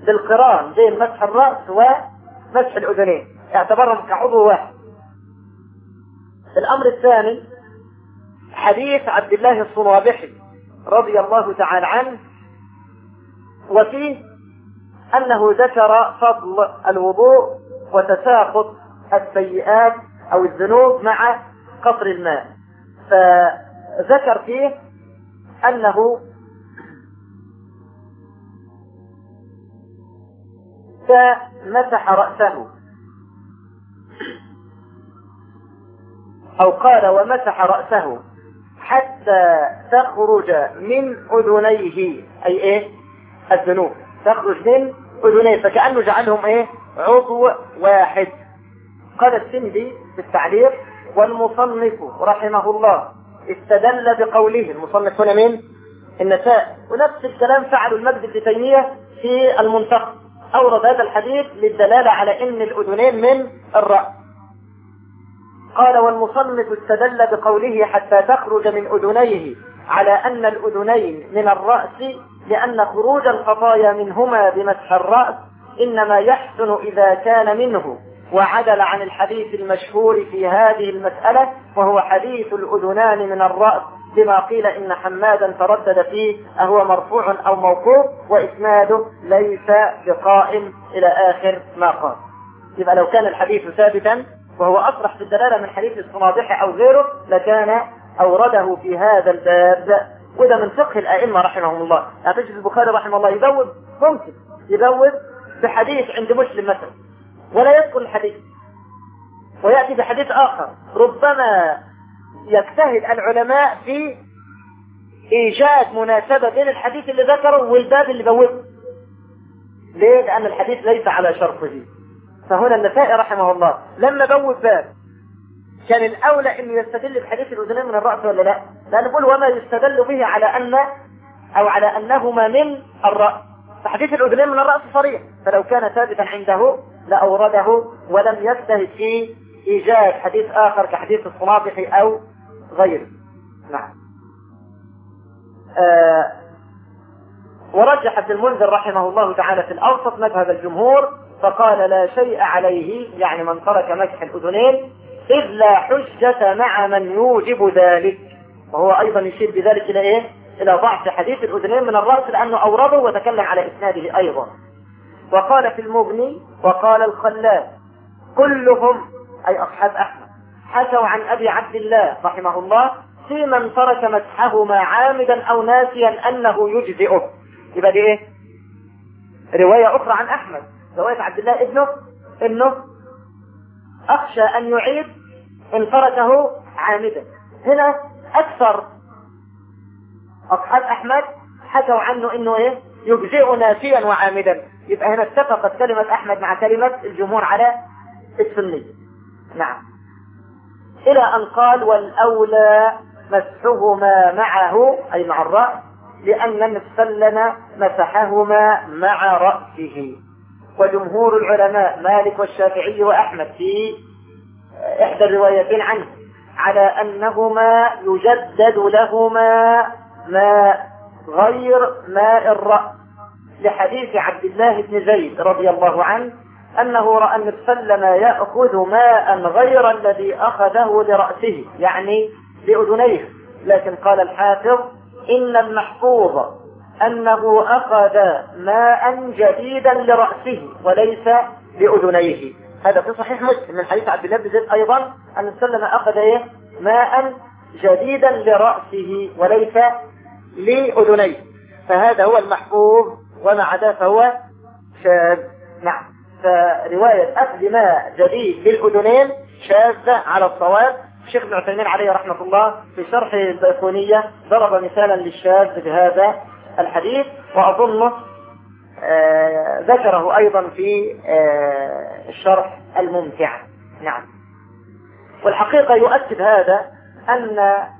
بالقران بين مسح الرأس ومسح الأذنين. اعتبرهم كعضو واحد. الأمر الثاني حديث عبد الله الصنابحي رضي الله تعالى عنه وفيه أنه ذكر فضل الوضوء وتساقط السيئات أو الذنوب مع قطر الماء. فذكر فيه أنه مسح رأسه. أو قال ومسح رأسه حتى تخرج من أذنيه. أي إيه؟ الذنوب. تخرج من أذنيه. فكأنه جعلهم إيه؟ عضو واحد. قال السندي في التعليق والمصنف رحمه الله استدل بقوله المصنف هنا مين؟ النساء. ونفس الكلام فعله المجد بن تيمية في المنتخب. أورد هذا الحديث للدلالة على أن الأذنين من الرأس قال والمصنف استدل بقوله حتى تخرج من أذنيه على أن الأذنين من الرأس لأن خروج الخطايا منهما بمسح الرأس إنما يحسن إذا كان منه. وعدل عن الحديث المشهور في هذه المسألة وهو حديث الأذنان من الرأس لما قيل إن حمادا تردد فيه أهو مرفوع أو موقوف وإسناده ليس بقائم إلى آخر ما قال. يبقى لو كان الحديث ثابتا وهو أصرح في الدلالة من حديث الصنابح أو غيره لكان أورده في هذا الباب. وده من فقه الأئمة رحمهم الله. يعني تجد البخاري رحمه الله يبوب ممكن يبوب بحديث عند مسلم مثلا. ولا يذكر الحديث. ويأتي بحديث آخر. ربما يجتهد العلماء في إيجاد مناسبة بين الحديث اللي ذكره والباب اللي بوبه. ليه؟ لأن الحديث ليس على شرطه. فهنا النسائي رحمه الله. لما بوب باب كان الأولى أنه يستدل بحديث الأذنين من الرأس ولا لا؟ لأنه يقول وما يستدل به على أن أو على أنهما من الرأس. فحديث الأذنين من الرأس صريح. فلو كان ثابتا عنده لأورده ولم يجتهد في إيجاد حديث آخر كحديث الصنابح أو غيره. نعم. آه ورجح ابن المنذر رحمه الله تعالى في الأوسط مذهب الجمهور فقال لا شيء عليه يعني من ترك مسح الأذنين إذ لا حجة مع من يوجب ذلك. وهو أيضا يشير بذلك إلى إيه؟ إلى ضعف حديث الأذنين من الرأس لأنه أورده وتكلم على إسناده أيضا. وقال في المغني وقال الخلال كلهم أي أصحاب أحمد حكوا عن أبي عبد الله رحمه الله في من ترك مسحهما عامدا أو ناسيا أنه يجزئه. يبقى دي إيه؟ رواية أخرى عن أحمد رواية عبد الله ابنه إنه أخشى أن يعيد إن تركه عامدا. هنا أكثر أصحاب أحمد حكوا عنه إنه إيه؟ يجزئ ناسيا وعامدا. يبقى هنا اتفقت كلمة أحمد مع كلمة الجمهور على السنية نعم. إلى أن قال والأولى مسحهما معه أي مع الرأس لأن المسلم مسحهما مع رأسه. وجمهور العلماء مالك والشافعي وأحمد في إحدى الروايتين عنه على أنهما يجدد لهما ماء غير ماء الرأس. لحديث عبد الله بن زيد رضي الله عنه أنه رأى النبي يأخذ ماء غير الذي أخذه لرأسه يعني لأذنيه. لكن قال الحافظ إن المحفوظ أنه أخذ ماء جديدا لرأسه وليس لأذنيه. هذا في صحيح مسلم من حديث عبد الله بن زيد أيضا أن سلم أخذ إيه؟ ماء جديدا لرأسه وليس لأذنيه. فهذا هو المحفوظ. وما عدا فهو شاذ. نعم. فرواية أخذ ماء جديد للأذنين شاذة على الصواب. الشيخ ابن عثيمين عليه رحمة الله في شرح البيقونية ضرب مثالا للشاذ بهذا الحديث وأظنه آه ذكره أيضا في آه الشرح الممتع. نعم. والحقيقة يؤكد هذا أن آه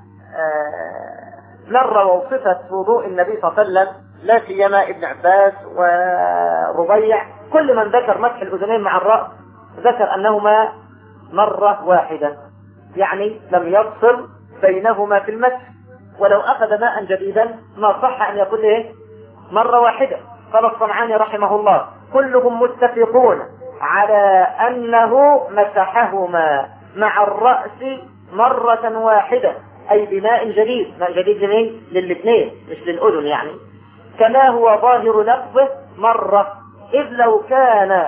مر وصفة وضوء النبي صلى الله عليه وسلم لا سيما ابن عباس وربيع كل من ذكر مسح الأذنين مع الرأس ذكر أنهما مرة واحدة يعني لم يفصل بينهما في المسح ولو أخذ ماء جديدا ما صح أن يقول إيه؟ مرة واحدة. قال الصنعاني رحمه الله كلهم متفقون على أنه مسحهما مع الرأس مرة واحدة أي بماء جديد. ماء جديد لمين؟ للاثنين مش للأذن يعني. كما هو ظاهر لفظه مرة إذ لو كان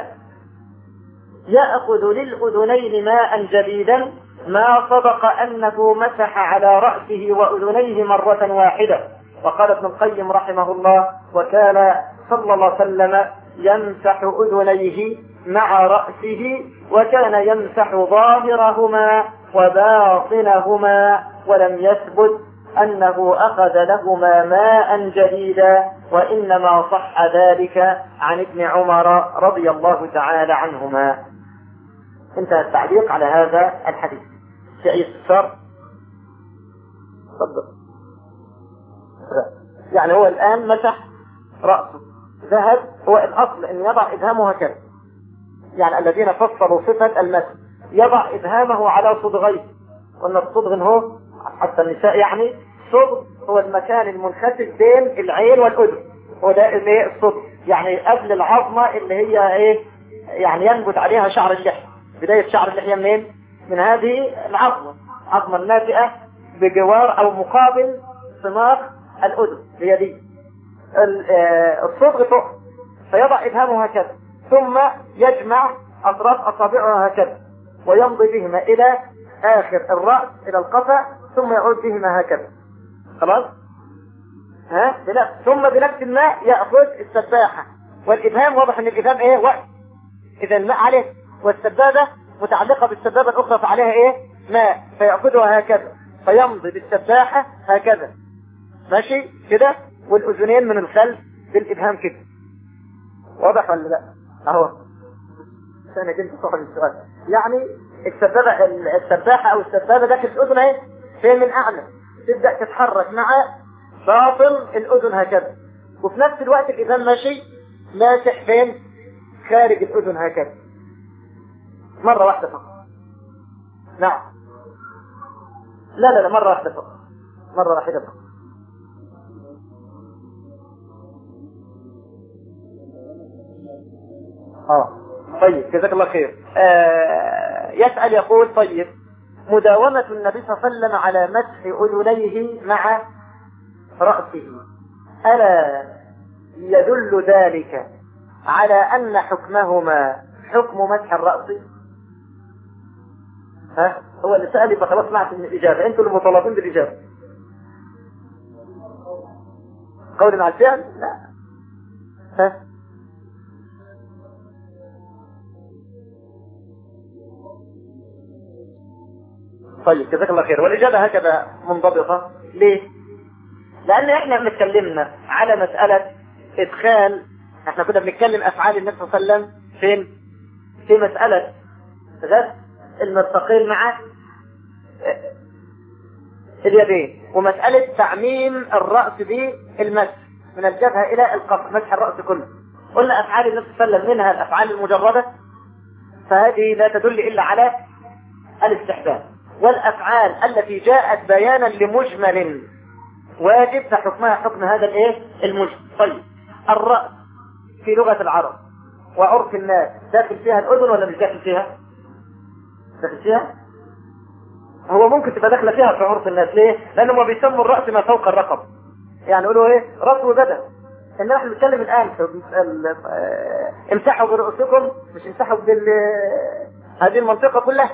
يأخذ للأذنين ماء جديدا ما صدق أنه مسح على رأسه وأذنيه مرة واحدة. وقال ابن القيم رحمه الله وكان صلى الله عليه وسلم يمسح أذنيه مع رأسه وكان يمسح ظاهرهما وباطنهما ولم يثبت أنه أخذ لهما ماء جديدا وإنما صح ذلك عن ابن عمر رضي الله تعالى عنهما. انتهى التعليق على هذا الحديث. استفسار تفضل. يعني هو الآن مسح رأسه. ذهب هو الأصل أن يضع إبهامه هكذا. يعني الذين فصلوا صفة المسح يضع إبهامه على صدغيه. وأن الصدغ هو حتى النساء يعني الصدغ هو المكان المنخسف بين العين والأذن. هو ده اللي الصدغ يعني قبل العظمة اللي هي إيه؟ يعني ينبت عليها شعر اللحية. بداية شعر اللحية منين؟ من هذه العظمة. العظمة الناتئة بجوار أو مقابل صماخ الأذن. هي دي. الصدغ فوق فيضع إبهامه هكذا. ثم يجمع أطراف أصابعه هكذا. ويمضي بهما إلى آخر الرأس إلى القفا ثم يعود بهما هكذا. خلاص؟ ها؟ بنفس ثم بنفس الماء يأخذ السباحة. والإبهام واضح أن الإبهام إيه؟ وقت. إذا الماء عليه. والسبابة متعلقة بالسبابة الأخرى فعليها إيه؟ ماء. فيأخذها هكذا. فيمضي بالسباحة هكذا. ماشي؟ كده؟ والأذنين من الخلف بالإبهام كده. واضح ولا لا؟ أهو. أنا جبت صاحب السؤال. يعني السبابة السباحة أو السبابة داخل الأذن اهي فين من أعلى. تبدأ تتحرك مع باطن الأذن هكذا. وفي نفس الوقت الإبهام ماشي ماسح فين خارج الأذن هكذا. مرة واحدة فقط. نعم. لا لا لا مرة واحدة فقط. مرة واحدة فقط. آه. طيب جزاك الله خير. آه يسأل يقول طيب مداومة النبي صلى الله عليه وسلم على مسح أذنيه مع رأسه. ألا يدل ذلك على أن حكمهما حكم مسح الرأس؟ ها؟ هو اللي سأل يبقى خلاص معك الإجابة. أنتوا المطالبين بالإجابة. قول مع الفعل؟ لا. ها؟ طيب جزاك الله خير والإجابة هكذا منضبطة ليه؟ لأن إحنا بنتكلمنا على مسألة إدخال إحنا كنا بنتكلم أفعال النبي صلى الله عليه وسلم فين؟ في مسألة غسل المرفقين مع اليدين ومسألة تعميم الرأس بالمسح من الجبهة إلى القفر مسح الرأس كله قلنا أفعال النبي صلى الله عليه وسلم منها الأفعال المجردة فهذه لا تدل إلا على الاستحباب والأفعال التي جاءت بيانا لمجمل واجب فحكمها حكم هذا الإيه؟ المجمل. طيب. الرأس في لغة العرب وعرف الناس داخل فيها الأذن ولا مش داخل فيها؟ داخل فيها؟ هو ممكن تبقى داخلة فيها في عرف الناس. ليه؟ لأنهم بيسموا الرأس ما فوق الرقب. يعني يقولوا إيه؟ رأس وبدن إن إحنا بنتكلم الآن في امسحوا برؤوسكم مش امسحوا بال هذه المنطقة كلها.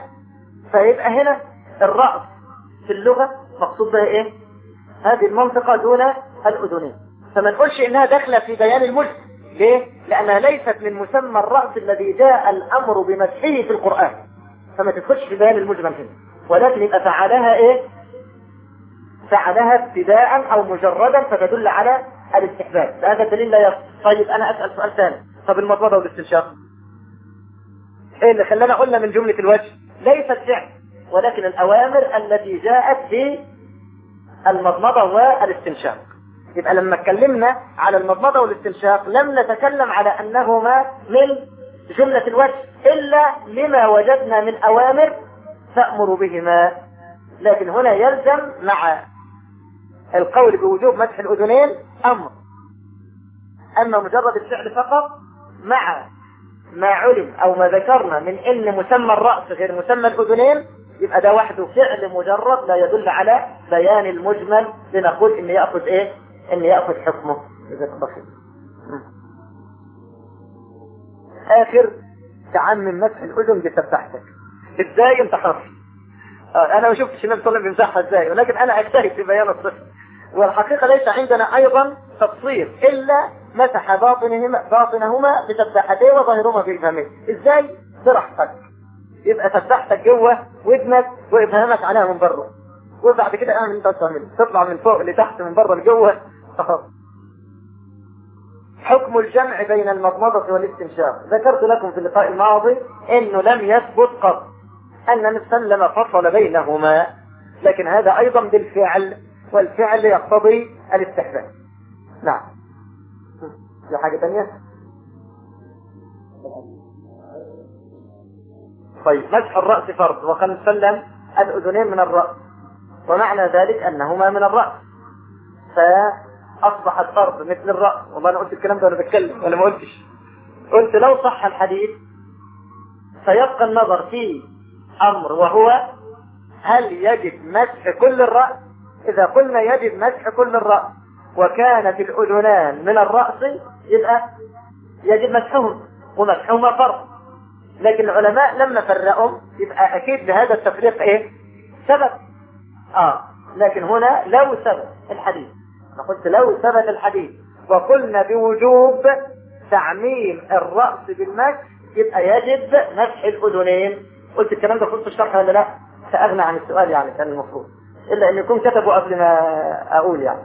فيبقى هنا الرأس في اللغة مقصود بها إيه؟ هذه المنطقة دون الأذنين. فما نقولش إنها داخلة في بيان الملك ليه؟ لأنها ليست من مسمى الرأس الذي جاء الأمر بمسحه في القرآن. فما تدخلش في بيان المجمل هنا. ولكن يبقى فعلها إيه؟ فعلها ابتداء أو مجردا فتدل على الاستحباب. هذا الدليل لا يصح. طيب أنا أسأل سؤال ثاني. طب المضمضة والاستنشاق إيه اللي خلانا قلنا من جملة الوجه؟ ليست فعل ولكن الأوامر التي جاءت في المضمضة والاستنشاق. يبقى لما اتكلمنا على المضمضة والاستنشاق لم نتكلم على أنهما من جملة الوجه إلا لما وجدنا من أوامر تأمر بهما. لكن هنا يلزم مع القول بوجوب مسح الأذنين أمر. أما مجرد الفعل فقط مع ما علم أو ما ذكرنا من أن مسمى الرأس غير مسمى الأذنين يبقى ده وحده فعل مجرد لا يدل على بيان المجمل لنقول ان يأخذ إيه؟ ان يأخذ حكمه. اذا بسيط آخر تعمم مسح الأذن بسبحتك إزاي انت حر آه أنا ما شفتش عليه وسلم بيمسحها إزاي ولكن أنا أجتهد في بيان الصفه والحقيقة ليس عندنا أيضا تفصيل إلا مسح باطنهما باطنهما بسبحتين وظاهرهما بالفمين إزاي؟ براحتك. يبقى سبحتك جوه ودنك وإبهامك عليها من بره. وبعد كده اعمل انت تعمل تطلع من فوق لتحت من بره لجوه. خلاص حكم الجمع بين المضمضة والاستنشاق. ذكرت لكم في اللقاء الماضي إنه لم يثبت قط. أن نسلم فصل بينهما. لكن هذا أيضا بالفعل. والفعل يقتضي الاستحباب. نعم. في حاجة تانية؟ طيب مسح الرأس فرض. وقد سلم الأذنين من الرأس. ومعنى ذلك أنهما من الرأس. فأصبح الفرض مثل الرأس. والله أنا قلت الكلام ده وأنا بتكلم ولا ما قلتش. قلت لو صح الحديث فيبقى النظر في أمر وهو هل يجب مسح كل الرأس؟ إذا قلنا يجب مسح كل الرأس وكانت الأذنان من الرأس يبقى يجب مسحهم ومسحهما فرض. لكن العلماء لما فرقوا يبقى أكيد بهذا التفريق إيه؟ سبب آه لكن هنا لو ثبت الحديث. أنا قلت لو ثبت الحديث. وقلنا بوجوب تعميم الرأس بالمسح يبقى يجب مسح الأذنين. قلت الكلام ده في الشرح ولا لا؟ فاغنى عن السؤال يعني كان المفروض. إلا إن يكون كتبوا قبل ما أقول يعني.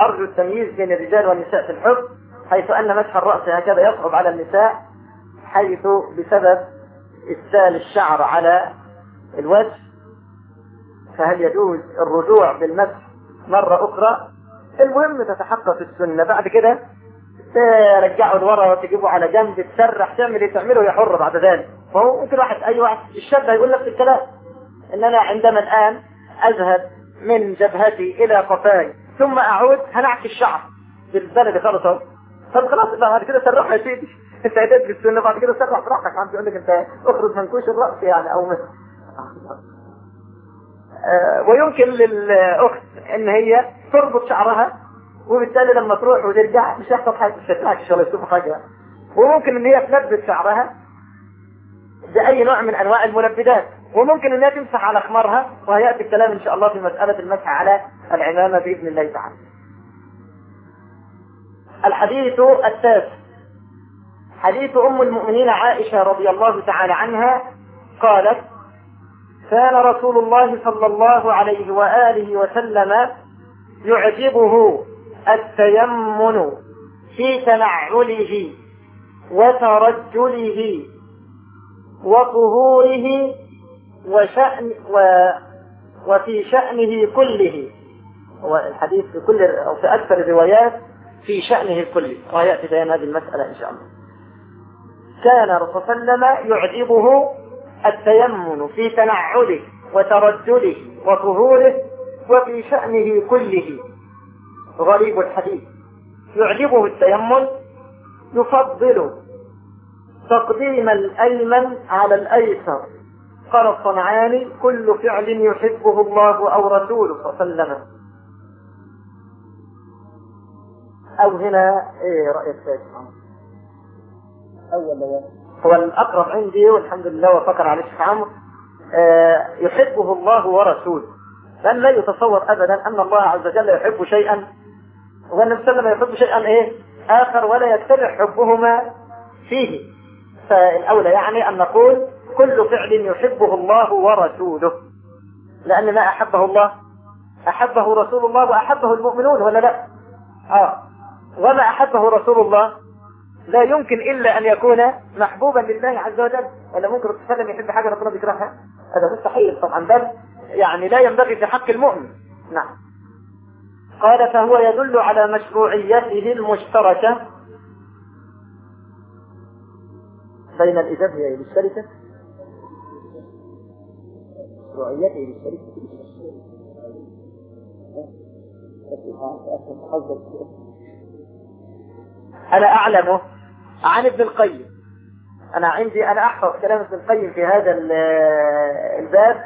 أرجو التمييز بين الرجال والنساء في الحكم حيث أن مسح الرأس هكذا يصعب على النساء حيث بسبب إسال الشعر على الوجه فهل يجوز الرجوع بالمسح مرة أخرى؟ المهم تتحقق السنة. بعد كده ترجعه لورا وتجيبه على جنب تسرح تعمل اللي تعمله يا حر بعد ذلك. فهو ممكن واحد أي واحد الشاب هيقول نفس الكلام إن أنا عندما الآن أذهب من جبهتي إلى قفاي ثم أعود هنعكس الشعر بالبلد خالص أهو. طب خلاص بعد كده سرحها يا سيدي. انت اديت بالسنة بعد كده سرح براحتك. عم بيقول لك انت اخرج منكوش الرأس يعني أو مثل آه ويمكن للأخت إن هي تربط شعرها وبالتالي لما تروح وترجع مش هيحصل حاجة مش هتلاقي ولا يشوف حاجة. وممكن إن هي تلبس شعرها بأي نوع من أنواع الملبدات. وممكن إن هي تمسح على خمارها وهياتي الكلام إن شاء الله في مسألة المسح على العمامة بإذن الله تعالى. الحديث التاسع حديث أم المؤمنين عائشة رضي الله تعالى عنها قالت كان رسول الله صلى الله عليه وآله وسلم يعجبه التيمن في تنعله وترجله وطهوره وشأن و وفي شأنه كله. هو الحديث في كل أو في أكثر الروايات في شأنه كله. ويأتي بيان هذه المسألة إن شاء الله. كان الرسول صلى الله عليه وسلم يعجبه التيمن في تنعله وترجله وطهوره وفي شأنه كله. غريب الحديث. يعجبه التيمن يفضل تقديم الأيمن على الأيسر. قال الصنعاني كل فعل يحبه الله أو رسوله صلى الله عليه وسلم. أو هنا إيه رأيك يا أول هو الأقرب عندي والحمد لله وفكر عليه الشيخ عمرو آه يحبه الله ورسوله. لأن لا يتصور أبدا أن الله عز وجل يحب شيئا والنبي صلى الله عليه وسلم يحب شيئا إيه؟ آخر ولا يتبع حبهما فيه. فالأولى يعني أن نقول كل فعل يحبه الله ورسوله. لأن ما أحبه الله؟ أحبه رسول الله وأحبه المؤمنون ولا لا؟ آه. وما أحبه رسول الله؟ لا يمكن إلا أن يكون محبوبا لله عز وجل. ولا ممكن الرسول يحب حاجة ربنا بيكرهها؟ هذا مستحيل طبعا. بل يعني لا ينبغي في حق المؤمن. نعم. قال فهو يدل على مشروعيته المشتركة بين الإجابة للشركة مشروعيته للشركة أنا أعلمه عن ابن القيم. أنا عندي أنا أحفظ كلام ابن القيم في هذا الباب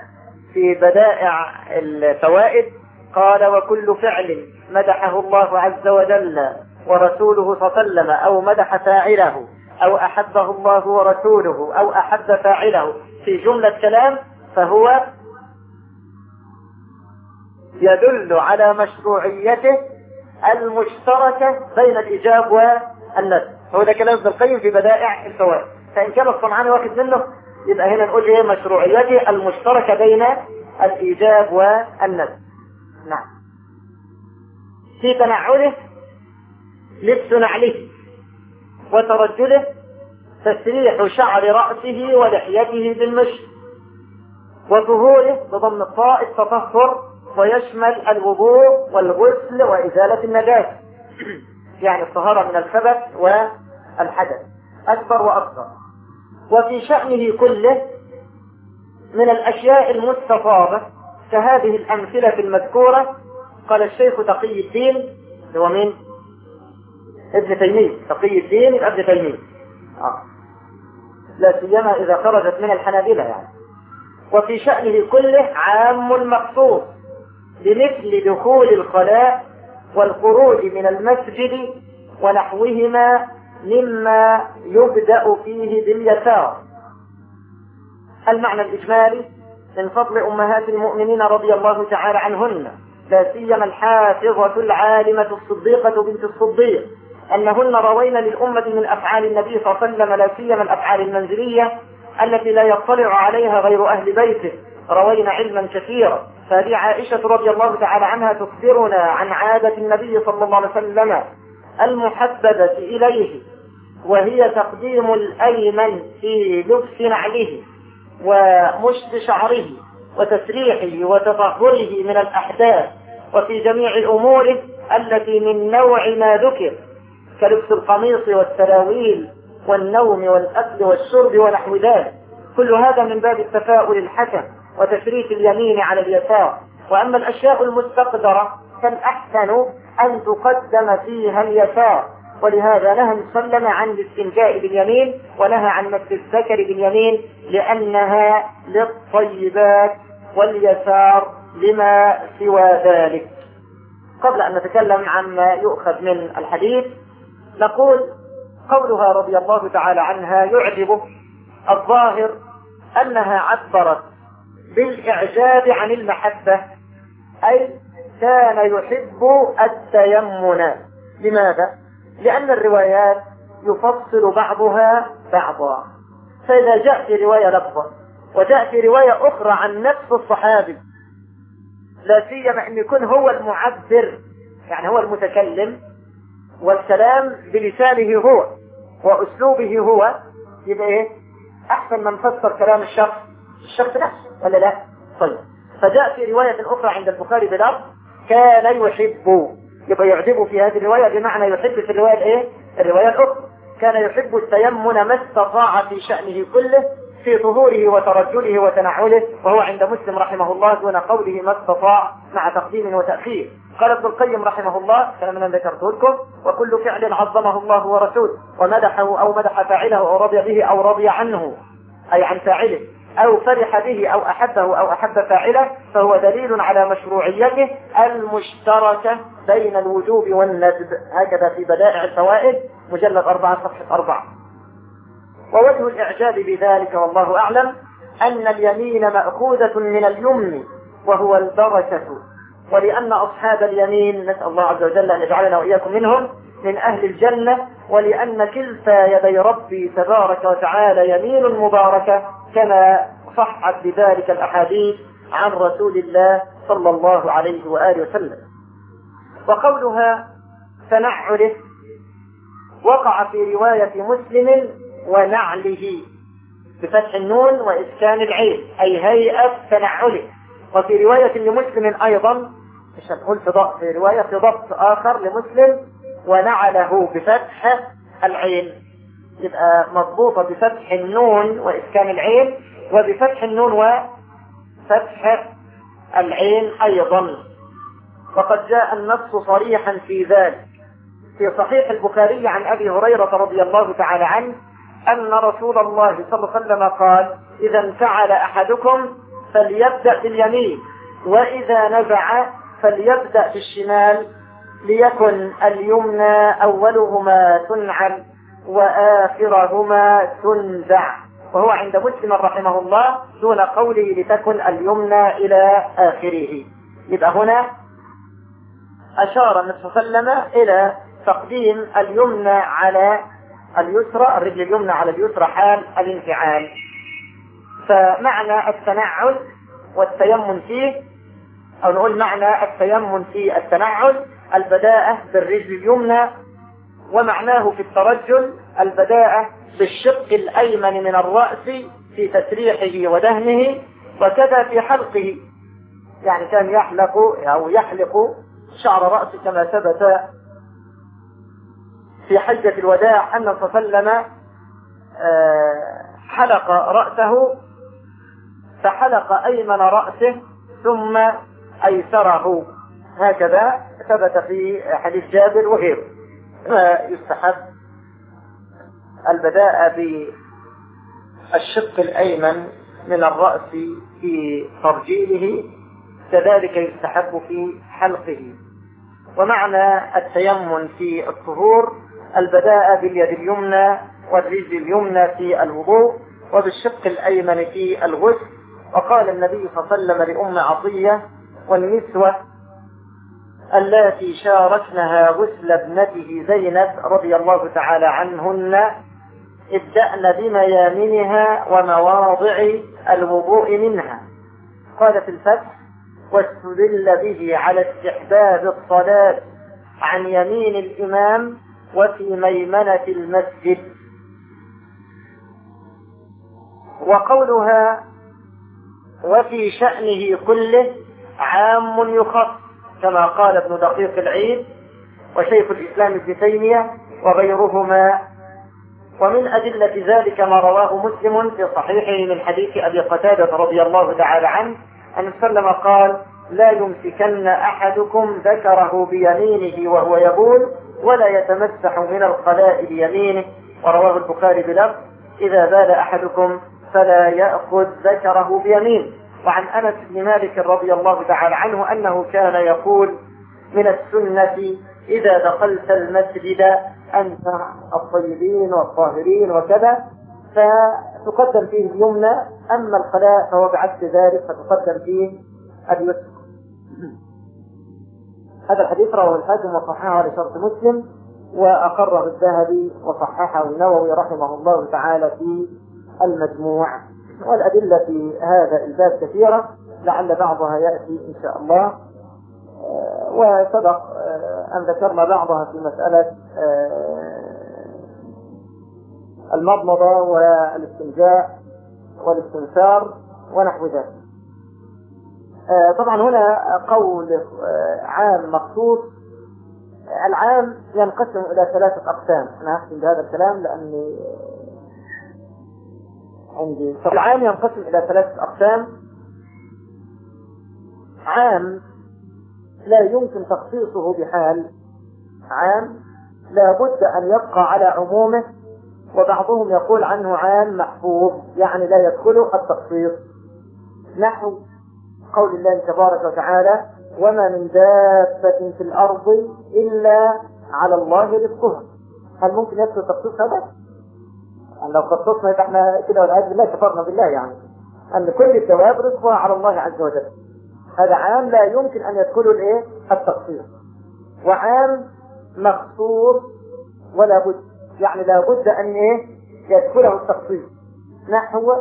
في بدائع الفوائد. قال وكل فعل مدحه الله عز وجل ورسوله صلى الله عليه وسلم أو مدح فاعله أو أحبه الله ورسوله أو أحب فاعله في جملة كلام فهو يدل على مشروعيته المشتركة بين الإجاب والنسب هو ده كلام ابن القيم في بدائع الفوائد. فإن كان الصنعاني واخد منه يبقى هنا نقول إيه؟ مشروعيته المشتركة بين الإيجاب والنسب نعم. في تنعله لبس نعله وترجله تسريح شعر رأسه ولحيته بالمشط وظهوره بضم الطاء التطهر ويشمل الوضوء والغسل وإزالة النجاسة. <clears throat> يعني الطهارة من الخبث والحدث أكبر وأصغر وفي شأنه كله من الأشياء المستطابة كهذه الأمثلة المذكورة قال الشيخ تقي الدين هو مين؟ ابن تيمية تقي الدين ابن تيمية آه. لا سيما إذا خرجت من الحنابلة يعني وفي شأنه كله عام المقصود بمثل دخول الخلاء والخروج من المسجد ونحوهما مما يبدأ فيه باليسار. المعنى الإجمالي من فضل أمهات المؤمنين رضي الله تعالى عنهن لا سيما الحافظة العالمة الصديقة بنت الصديق أنهن روين للأمة من أفعال النبي صلى الله عليه وسلم لا سيما الأفعال المنزلية التي لا يطلع عليها غير أهل بيته. روينا علما كثيرا. فهذه عائشة رضي الله تعالى عنها تخبرنا عن عادة النبي صلى الله عليه وسلم المحببة إليه. وهي تقديم الأيمن في لبس نعله ومشط شعره وتسريحه وتطهره من الأحداث وفي جميع أموره التي من نوع ما ذكر كلبس القميص والسراويل والنوم والأكل والشرب ونحو ذلك. كل هذا من باب التفاؤل الحسن وتشريف اليمين على اليسار. وأما الأشياء المستقدرة فالأحسن أن تقدم فيها اليسار. ولهذا نهى صلى عن الاستنجاء باليمين ونهى عن مس الذكر باليمين لأنها للطيبات واليسار لما سوى ذلك قبل أن نتكلم عما يؤخذ من الحديث نقول قولها رضي الله تعالى عنها يعجب الظاهر أنها عبرت بالإعجاب عن المحبة أي كان يحب التيمن لماذا؟ لأن الروايات يفصل بعضها بعضا فإذا جاء في رواية لفظة وجاء في رواية أخرى عن نفس الصحابي لا سيما أن يكون هو المعبر يعني هو المتكلم والكلام بلسانه هو وأسلوبه هو يبقى إيه؟ أحسن من فسر كلام الشخص الشخص نفسه ولا لا؟ طيب فجاء في رواية أخرى عند البخاري بلفظ كان يحب يبقى يعجبه في هذه الرواية بمعنى يحب في الرواية الإيه؟ الرواية الأخرى. كان يحب التيمن ما استطاع في شأنه كله في ظهوره وترجله وتنعله وهو عند مسلم رحمه الله دون قوله ما استطاع مع تقديم وتأخير. قال ابن القيم رحمه الله كلام أنا ذكرته لكم وكل فعل عظمه الله ورسوله ومدحه أو مدح فاعله أو رضي به أو رضي عنه أي عن فاعله. أو فرح به أو أحبه أو أحب فاعله فهو دليل على مشروعيته المشتركة بين الوجوب والندب هكذا في بدائع الفوائد مجلد أربعة صفحة أربعة. ووجه الإعجاب بذلك والله أعلم أن اليمين مأخوذة من اليمن وهو البركة. ولأن أصحاب اليمين نسأل الله عز وجل أن يجعلنا وإياكم منهم من أهل الجنة ولأن كلتا يدي ربي تبارك وتعالى يمين مباركة كما صحت بذلك الأحاديث عن رسول الله صلى الله عليه وآله وسلم. وقولها تنعله وقع في رواية مسلم ونعله بفتح النون وإسكان العين أي هيئة تنعله وفي رواية لمسلم أيضا مش هنقول في في رواية في ضبط آخر لمسلم ونعله بفتح العين. يبقى مضبوطة بفتح النون وإسكان العين وبفتح النون وفتح العين أيضا. وقد جاء النص صريحا في ذلك. في صحيح البخاري عن أبي هريرة رضي الله تعالى عنه أن رسول الله صلى الله عليه وسلم قال إذا انفعل أحدكم فليبدأ باليمين وإذا نزع فليبدأ بالشمال ليكن اليمنى أولهما تنعل وآخرهما تنزع. وهو عند مسلم رحمه الله دون قوله لتكن اليمنى إلى آخره. يبقى هنا أشار النبي صلى الله عليه وسلم إلى تقديم اليمنى على اليسرى الرجل اليمنى على اليسرى حال الانفعال. فمعنى التنعل والتيمم فيه أو نقول معنى التيمم في التنعل البداءة بالرجل اليمنى ومعناه في الترجل البداءة بالشق الأيمن من الرأس في تسريحه ودهنه وكذا في حلقه. يعني كان يحلق أو يحلق شعر رأسه كما ثبت في حجة الوداع أن صلى الله عليه وسلم حلق رأسه فحلق أيمن رأسه ثم أيسره. هكذا ثبت في حديث جابر وغيره. يستحب البداء بالشق الأيمن من الرأس في ترجيله كذلك يستحب في حلقه. ومعنى التيمم في الطهور البداء باليد اليمنى والرجل اليمنى في الوضوء وبالشق الأيمن في الغسل. وقال النبي صلى الله عليه وسلم لأم عطية والنسوة اللاتي شاركنها غسل ابنته زينب رضي الله تعالى عنهن ابدأن بميامنها ومواضع الوضوء منها. قال في الفتح واستدل به على استحباب الصلاة عن يمين الإمام وفي ميمنة المسجد. وقولها وفي شأنه كله عام يخص. كما قال ابن دقيق العيد وشيخ الإسلام ابن تيمية وغيرهما. ومن أدلة ذلك ما رواه مسلم في صحيحه من حديث أبي قتادة رضي الله تعالى عنه أن وسلم قال لا يمسكن أحدكم ذكره بيمينه وهو يبول ولا يتمسح من الخلاء بيمينه. ورواه البخاري بلفظ إذا بال أحدكم فلا يأخذ ذكره بيمينه. وعن أنس بن مالك رضي الله تعالى عنه أنه كان يقول من السنة إذا دخلت المسجد أنت الطيبين والطاهرين وكذا فتقدم فيه اليمنى أما الخلاء فهو بعكس ذلك فتقدم فيه اليسر هذا الحديث رواه الحاكم وصححه على شرط مسلم وأقره الذهبي وصححه النووي رحمه الله تعالى في المجموع. والأدلة في هذا الباب كثيرة لعل بعضها يأتي إن شاء الله. آه، وسبق آه، أن ذكرنا بعضها في مسألة آه، المضمضة والاستنجاء والاستنثار ونحو ذلك. طبعا هنا قول عام مخصوص. العام ينقسم إلى ثلاثة أقسام. أنا أختم بهذا الكلام لأني عندي. العام ينقسم إلى ثلاثة أقسام. عام لا يمكن تخصيصه بحال. عام لا بد أن يبقى على عمومه وبعضهم يقول عنه عام محفوظ يعني لا يدخله التخصيص. نحو قول الله تبارك وتعالى وما من دابة في الأرض إلا على الله رزقها. هل ممكن يدخل تخصيص هذا؟ يعني لو خصصنا يبقى إحنا كده والعياذ بالله كفرنا بالله يعني. أن كل الدواب رزقها على الله عز وجل. هذا عام لا يمكن أن يدخله الإيه؟ التخصيص وعام مخصوص ولا بد. يعني لا بد أن إيه؟ يدخله التخصيص نحو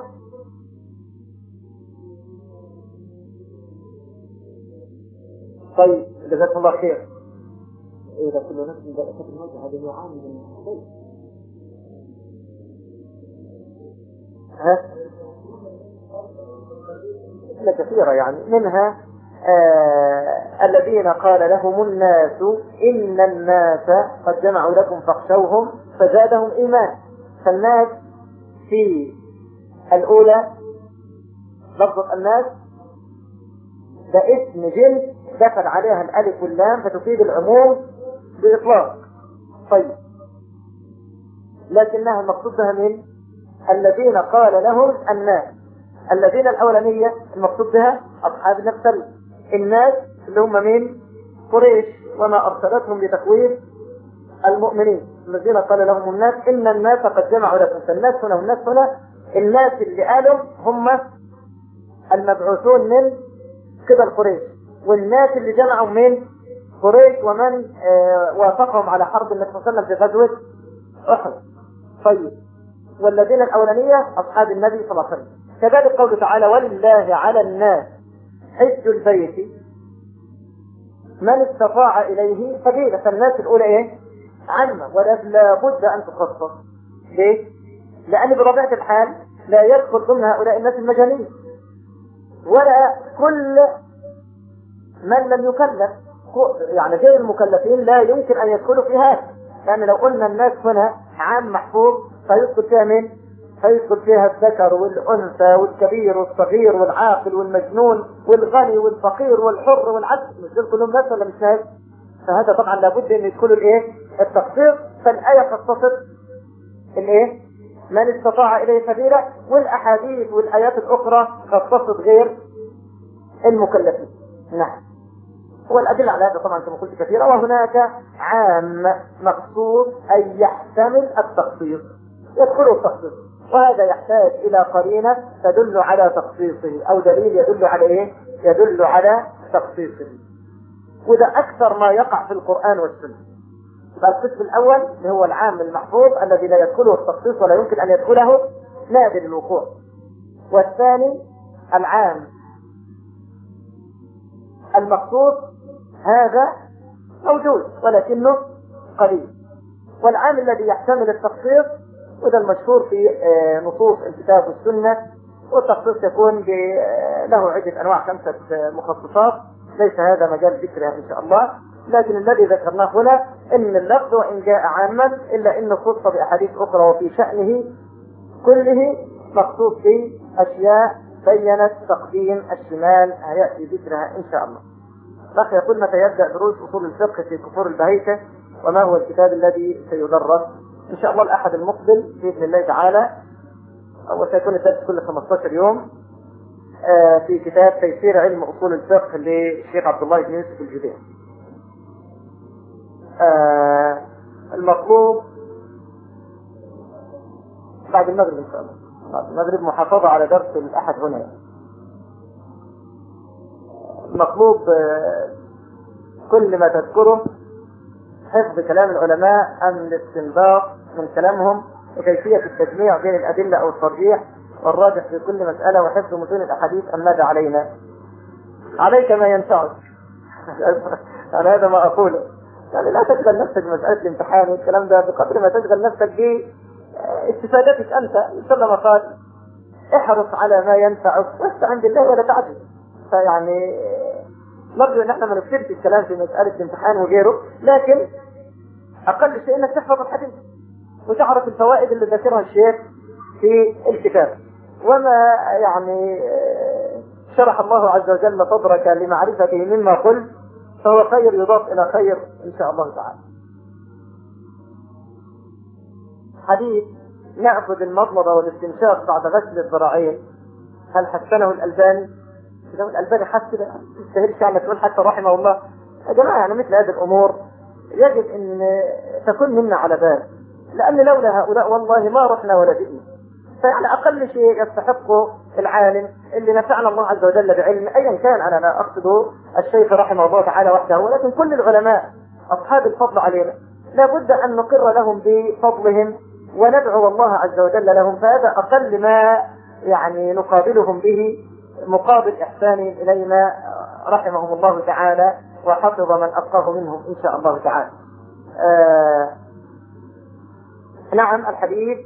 طيب جزاكم الله خير. إذا كل نفس ذائقة الموت هذه نوعان من الخير ها؟ كثيرة يعني منها آه الذين قال لهم الناس إن الناس قد جمعوا لكم فاخشوهم فزادهم إيمان فالناس في الأولى لفظ الناس ده اسم جنس دخل عليها الألف واللام فتفيد العموم بإطلاق طيب لكنها المقصود بها من الذين قال لهم الناس. الذين الأولانية المقصود بها أصحاب النفس الناس اللي هم مين؟ قريش. وما أرسلتهم لتكوير المؤمنين. الذين قال لهم الناس إن الناس قد جمعوا لكم. فالناس هنا والناس هنا الناس اللي قالوا هم المبعوثون من قبل قريش. والناس اللي جمعوا من قريش ومن آه وافقهم على حرب النبي صلى الله عليه وسلم في غزوة أحد. طيب. والذين الأولانية أصحاب النبي صلى الله عليه وسلم. كذلك قوله تعالى ولله على الناس حج البيت من استطاع إليه سبيلا. فالناس الأولى إيه؟ عامة. ولكن لابد أن تخصص. ليه؟ لأن بطبيعة الحال لا يدخل ضمن هؤلاء الناس المجانين. ولا كل من لم يكلف يعني غير المكلفين لا يمكن أن يدخلوا في هذا. لأن لو قلنا الناس هنا عام محفوظ فيدخل فيها من؟ فيدخل فيها الذكر والأنثى والكبير والصغير والعاقل والمجنون والغني والفقير والحر والعبد مش دول كلهم ناس ولا مش ناس؟ فهذا طبعا لابد إن يدخلوا الإيه؟ التخصيص فالآية خصصت الايه؟ من استطاع إليه سبيلا والأحاديث والآيات الأخرى خصصت غير المكلفين. نعم. والأدلة على هذا طبعا كما قلت كثيرة وهناك عام مخصوص أي يحتمل التخصيص يدخل التخصيص وهذا يحتاج إلى قرينة تدل على تخصيصه أو دليل يدل على إيه؟ يدل على تخصيصه. وده أكثر ما يقع في القرآن والسنة. فالقسم الأول اللي هو العام المحفوظ الذي لا يدخله التخصيص ولا يمكن أن يدخله نادر الوقوع. والثاني العام المخصوص هذا موجود ولكنه قليل. والعام الذي يحتمل التخصيص وده المشهور في نصوص الكتاب والسنة والتخصيص يكون له عدة أنواع خمسة مخصصات. ليس هذا مجال ذكرها إن شاء الله. لكن الذي ذكرناه هنا إن اللفظ وإن جاء عاما إلا إنه خص بأحاديث أخرى وفي شأنه كله مخصوص في أشياء بينت تقديم الشمال. هيأتي ذكرها إن شاء الله. الأخ يقول متى يبدأ دروس أصول الفقه في كفور البهيكة؟ وما هو الكتاب الذي سيدرس؟ إن شاء الله الأحد المقبل بإذن الله تعالى وسيكون الدرس كل 15 يوم في كتاب تيسير علم أصول الفقه للشيخ عبد الله بن يوسف الجديد آه المطلوب بعد المغرب إن شاء الله. بعد المغرب محافظة على درس الأحد هنا. المطلوب آه كل ما تذكره حفظ كلام العلماء أم الاستنباط من كلامهم وكيفية التجميع بين الأدلة أو الترجيح والراجح في كل مسألة وحفظ متون الأحاديث أم ماذا علينا؟ عليك ما ينفعك. <laughs> يعني هذا ما أقوله. يعني لا تشغل نفسك بمسألة الامتحان والكلام ده. بقدر ما تشغل نفسك باستفادتك أنت. ما قال. احرص على ما ينفعك. واستعن بالله ولا تعجز فيعني نرجو أن إحنا ما نكتبش الكلام في مسألة الامتحان وغيره. لكن أقل شيء إنك تحفظ الحديث وتعرف الفوائد اللي ذكرها الشيخ في الكتاب. وما يعني شرح الله عز وجل صدرك لمعرفته مما قلت فهو خير يضاف إلى خير إن شاء الله تعالى. حديث نأخذ المضمضة والاستنشاق بعد غسل الذراعين. هل حسنه الألباني؟ الألباني حس كده يستاهلش يعني تقول حتى رحمه الله يا جماعة يعني مثل هذه الأمور يجب أن تكون منا على بال لأن لولا هؤلاء والله ما رحنا ولا جئنا. فيعني أقل شيء يستحقه العالم اللي نفعنا الله عز وجل بعلم أيا كان أنا لا أقصد الشيخ رحمه الله تعالى وحده ولكن كل العلماء أصحاب الفضل علينا. لابد أن نقر لهم بفضلهم وندعو الله عز وجل لهم فهذا أقل ما يعني نقابلهم به مقابل إحسانهم إلينا رحمهم الله تعالى. وحفظ من أبقاه منهم إن شاء الله تعالى. آه نعم الحديث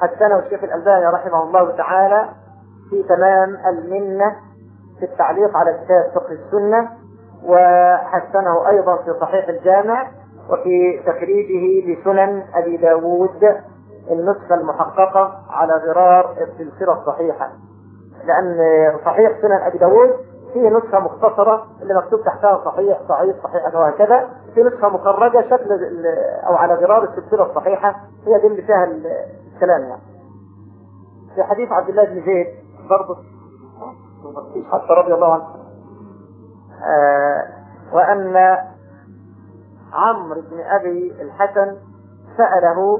حسنه الشيخ الألباني رحمه الله تعالى في تمام المنة في التعليق على كتاب فقه السنة وحسنه أيضا في صحيح الجامع وفي تخريجه لسنن أبي داود النسخة المحققة على غرار السلسلة الصحيحة. لأن صحيح سنن أبي داود فيه نسخة مختصرة اللي مكتوب تحتها صحيح صحيح صحيح وهكذا. في نسخة مخرجة شكل أو على غرار السلسلة الصحيحة. هي دي اللي فيها الكلام يعني. في حديث عبد الله بن زيد برضه. حتى رضي الله عنه. آه وأن عمرو بن أبي الحسن سأله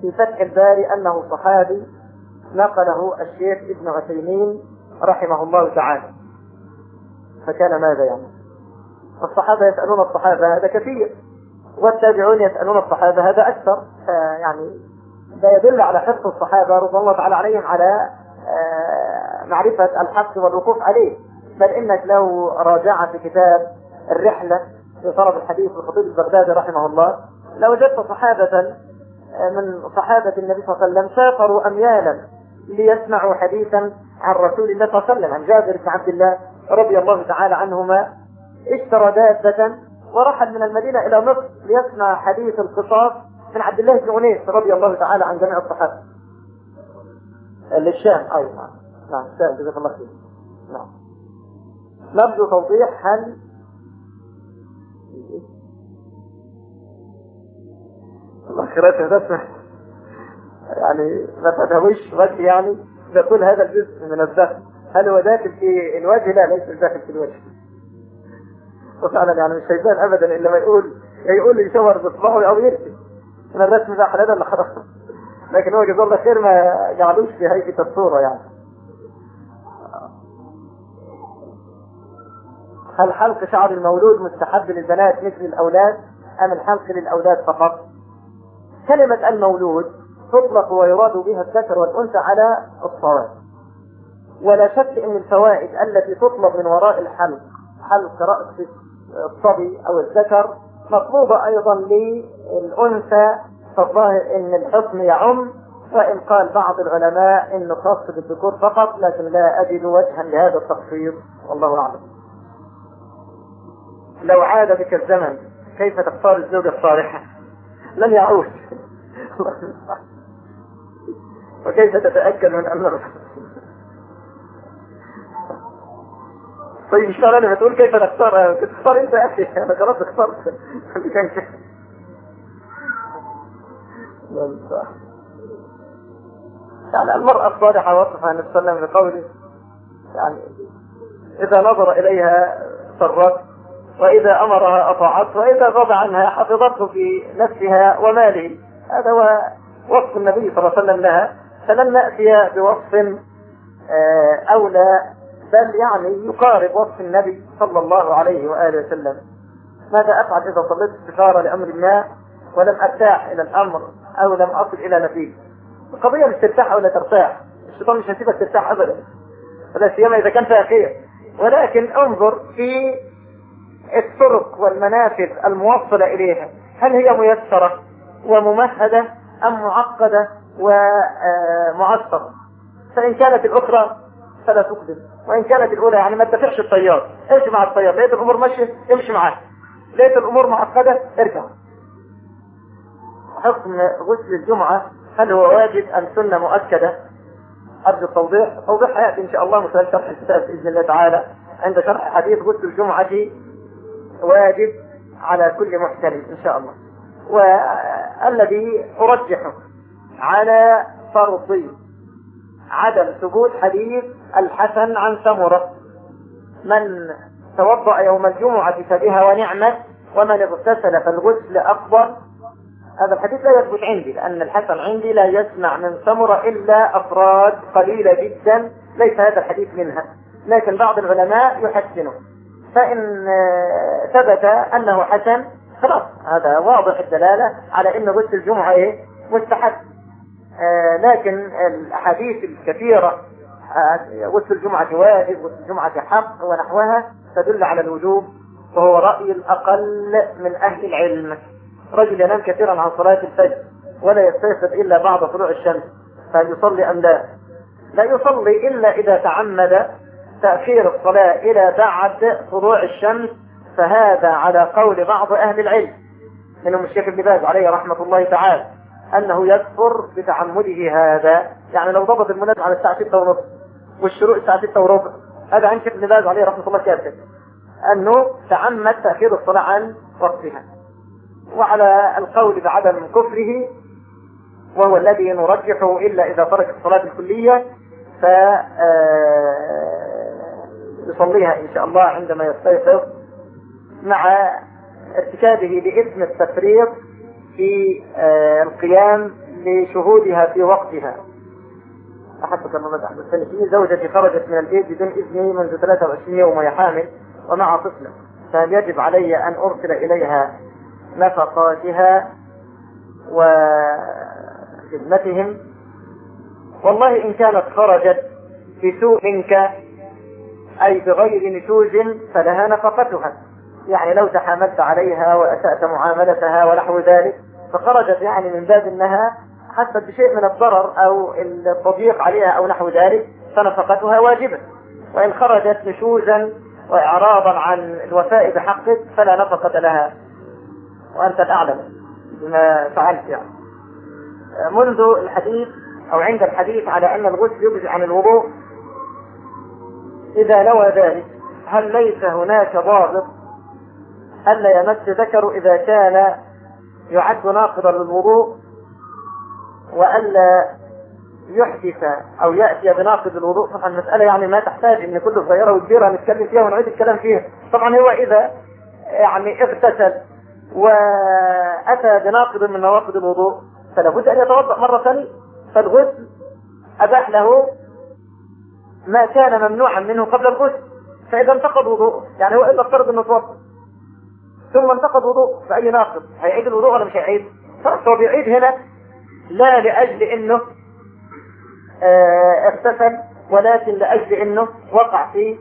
في فتح الباري أنه صحابي نقله الشيخ ابن عثيمين رحمه الله تعالى. فكان ماذا يعني؟ الصحابة يسألون الصحابة هذا كثير. والتابعون يسألون الصحابة هذا أكثر. يعني ده يدل على حرص الصحابة رضي الله تعالى عليهم على معرفة الحق والوقوف عليه. بل إنك لو راجعت كتاب الرحلة في طلب الحديث للخطيب البغدادي رحمه الله لوجدت صحابة من صحابة النبي صلى الله عليه وسلم سافروا أميالا ليسمعوا حديثا عن رسول الله صلى الله عليه وسلم عن جابر بن عبد الله رضي الله تعالى عنهما اشترى دابة ورحل من المدينة إلى مصر ليسمع حديث القصاص من عبد الله بن أنيس رضي الله تعالى عن جميع الصحابة. للشام أيضا. نعم الشام جزاك الله خير. نعم. نرجو توضيح هل الله خيرات هذا يعني ما تدهوش بس يعني نقول هذا الجزء من الدخل هل هو داخل في الوجه؟ لا ليس داخل في الوجه. وفعلا يعني مش هيبان ابدا الا ما يقول يقول يشاور بصباحه أو يكتب من الرسم ده هذا اللي خلاص. لكن هو جزاه الله خير ما جعلوش في هيئة الصورة يعني. هل حلق شعر المولود مستحب للبنات مثل الأولاد أم الحلق للأولاد فقط؟ كلمة المولود تطلق ويراد بها الذكر والأنثى على الصواب ولا شك أن الفوائد التي تطلب من وراء الحلق حلق رأس الصبي أو الذكر مطلوبة أيضا للأنثى فالظاهر أن الحكم يعم وإن قال بعض العلماء أنه خاص بالذكور فقط لكن لا أجد وجها لهذا التخصيص والله أعلم. لو عاد بك الزمن كيف تختار الزوجة الصالحة؟ لن يعود. <laughs> وكيف تتأكد من أن طيب مش أنا بتقول كيف نختار تختار أنت يا أخي؟ أنا خلاص اخترت يعني المرأة الصالحة وصفها النبي صلى الله عليه وسلم بقوله يعني إذا نظر إليها سرت وإذا أمرها أطاعته وإذا غاب عنها حفظته في نفسها وماله. هذا هو وصف النبي صلى الله عليه وسلم لها. فلن نأتي بوصف آه، أولى بل يعني يقارب وصف النبي صلى الله عليه وآله وسلم. ماذا أفعل إذا صليت استخارة لأمر ما ولم أرتاح إلى الأمر أو لم أصل إلى نتيجة؟ القضية مش ترتاح ولا ترتاح. الشيطان مش هيسيبك ترتاح أبدا. ولا سيما إذا كان فيها خير. ولكن انظر في الطرق والمنافذ الموصلة إليها. هل هي ميسرة وممهدة أم معقدة ومعصرة؟ فإن كانت الأخرى فلا تقدم. وإن كانت الأولى يعني ما تدفعش الطيار. امشي مع الطيار. لقيت الأمور ماشية امشي معاه. لقيت الأمور معقدة ارجع حكم غسل الجمعة هل هو واجب أم سنة مؤكدة؟ أرجو التوضيح. توضيح يأتي إن شاء الله مثل شرح الكتاب بإذن الله تعالى. عند شرح حديث غسل الجمعة واجب على كل محترم إن شاء الله. والذي أرجحه على فرض عدم ثبوت حديث الحسن عن سمرة من توضأ يوم الجمعة فبها ونعمة ومن اغتسل فالغسل أفضل. هذا الحديث لا يثبت عندي لأن الحسن عندي لا يسمع من سمرة إلا أفراد قليلة جدا ليس هذا الحديث منها. لكن بعض العلماء يحسنه. فإن ثبت أنه حسن خلاص هذا واضح الدلالة على أن غسل الجمعة إيه؟ مستحب. آه لكن الأحاديث الكثيرة غسل الجمعة واجب غسل الجمعة حق ونحوها تدل على الوجوب وهو رأي الأقل من أهل العلم. رجل ينام كثيرا عن صلاة الفجر ولا يستيقظ إلا بعد طلوع الشمس فهل يصلي أم لا؟ لا يصلي إلا إذا تعمد تأخير الصلاة إلى بعد طلوع الشمس فهذا على قول بعض أهل العلم. منهم الشيخ ابن باز عليه رحمة الله تعالى أنه يكفر بتعمده هذا يعني لو ضبط المناسب على الساعة 6 ونصف والشروق الساعة 6 وربع. هذا عن شيخ ابن عليه رحمة الله كافر أنه تعمد تأخير الصلاة عن وقتها. وعلى القول بعدم كفره وهو الذي نرجحه إلا إذا ترك الصلاة الكلية ف يصليها إن شاء الله عندما يستيقظ مع ارتكابه لإثم التفريط في القيام لشهودها في وقتها. أحسك كما مدح في زوجتي خرجت من البيت بدون إذني منذ 23 يوم وهي حامل ومع طفلة. فهل يجب علي أن أرسل إليها نفقاتها وخدمتهم؟ والله إن كانت خرجت في سوء منك أي بغير نشوز فلها نفقتها. يعني لو تحاملت عليها وأسأت معاملتها ونحو ذلك فخرجت يعني من باب أنها حست بشيء من الضرر أو التضييق عليها أو نحو ذلك فنفقتها واجبة. وإن خرجت نشوزا وإعراضا عن الوفاء بحقك فلا نفقة لها. وأنت الأعلم بما فعلت يعني. منذ الحديث أو عند الحديث على أن الغسل يجزي عن الوضوء إذا نوى ذلك هل ليس هناك ضابط ألا يمس ذكره إذا كان يعد ناقضا للوضوء؟ وألا يحدث أو يأتي بناقض الوضوء. طبعا المسألة يعني ما تحتاج أن كل صغيرة وكبيرة نتكلم فيها ونعيد الكلام فيها. طبعا هو إذا يعني اغتسل وأتى بناقض من نواقض الوضوء فلا بد أن يتوضأ مرة ثانية. فالغسل أباح له ما كان ممنوعا منه قبل الغسل فإذا انتقض وضوء يعني هو إلا افترض أنه توضأ. ثم انتقض وضوء فأي ناقض؟ هيعيد الوضوء ولا مش هيعيد؟ هو بيعيد هنا لا لأجل أنه آه اغتسل ولكن لأجل أنه وقع في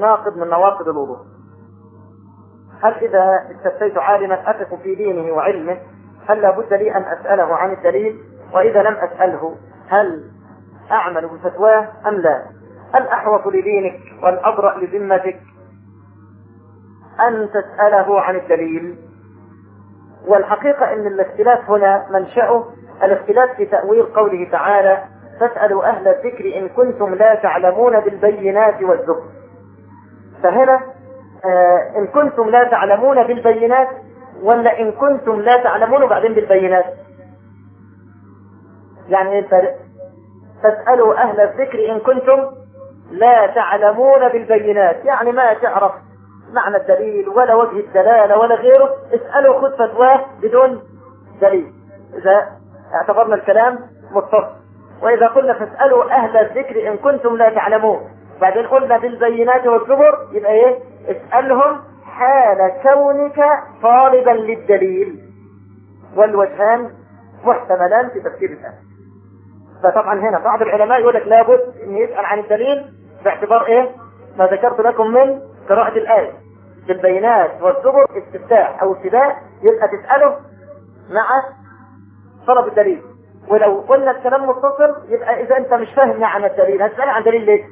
ناقض من نواقض الوضوء. هل إذا استفتيت عالما أثق في دينه وعلمه هل لابد لي أن أسأله عن الدليل؟ وإذا لم أسأله هل أعمل بفتواه أم لا؟ الأحوط لدينك؟ والأبرأ لذمتك؟ أن تسأله عن الدليل. والحقيقة أن الاختلاف هنا منشأه الاختلاف في تأويل قوله تعالى فاسألوا أهل الذكر إن كنتم لا تعلمون بالبينات والزبر فهنا آه إن كنتم لا تعلمون بالبينات ولا إن كنتم لا تعلمون بعدين بالبينات؟ يعني إيه الفرق؟ فاسألوا أهل الذكر إن كنتم لا تعلمون بالبينات. يعني ما تعرف معنى الدليل ولا وجه الدلالة ولا غيره اسأله خذ فتواه بدون دليل. إذا اعتبرنا الكلام متصل. وإذا قلنا فاسألوا أهل الذكر إن كنتم لا تعلمون. بعدين قلنا بالبينات والزبر يبقى إيه؟ اسألهم حال كونك طالبا للدليل. والوجهان محتملان في تفسير الآية فطبعا هنا بعض العلماء يقول لك لابد إن يسأل عن الدليل باعتبار إيه؟ ما ذكرت لكم من قراءة الآية. بالبينات والزبر استفتاح أو ابتداء يبقى تسأله مع طلب الدليل. ولو قلنا الكلام متصل يبقى إذا أنت مش فاهم معنى الدليل. هتسأل عن دليل ليه؟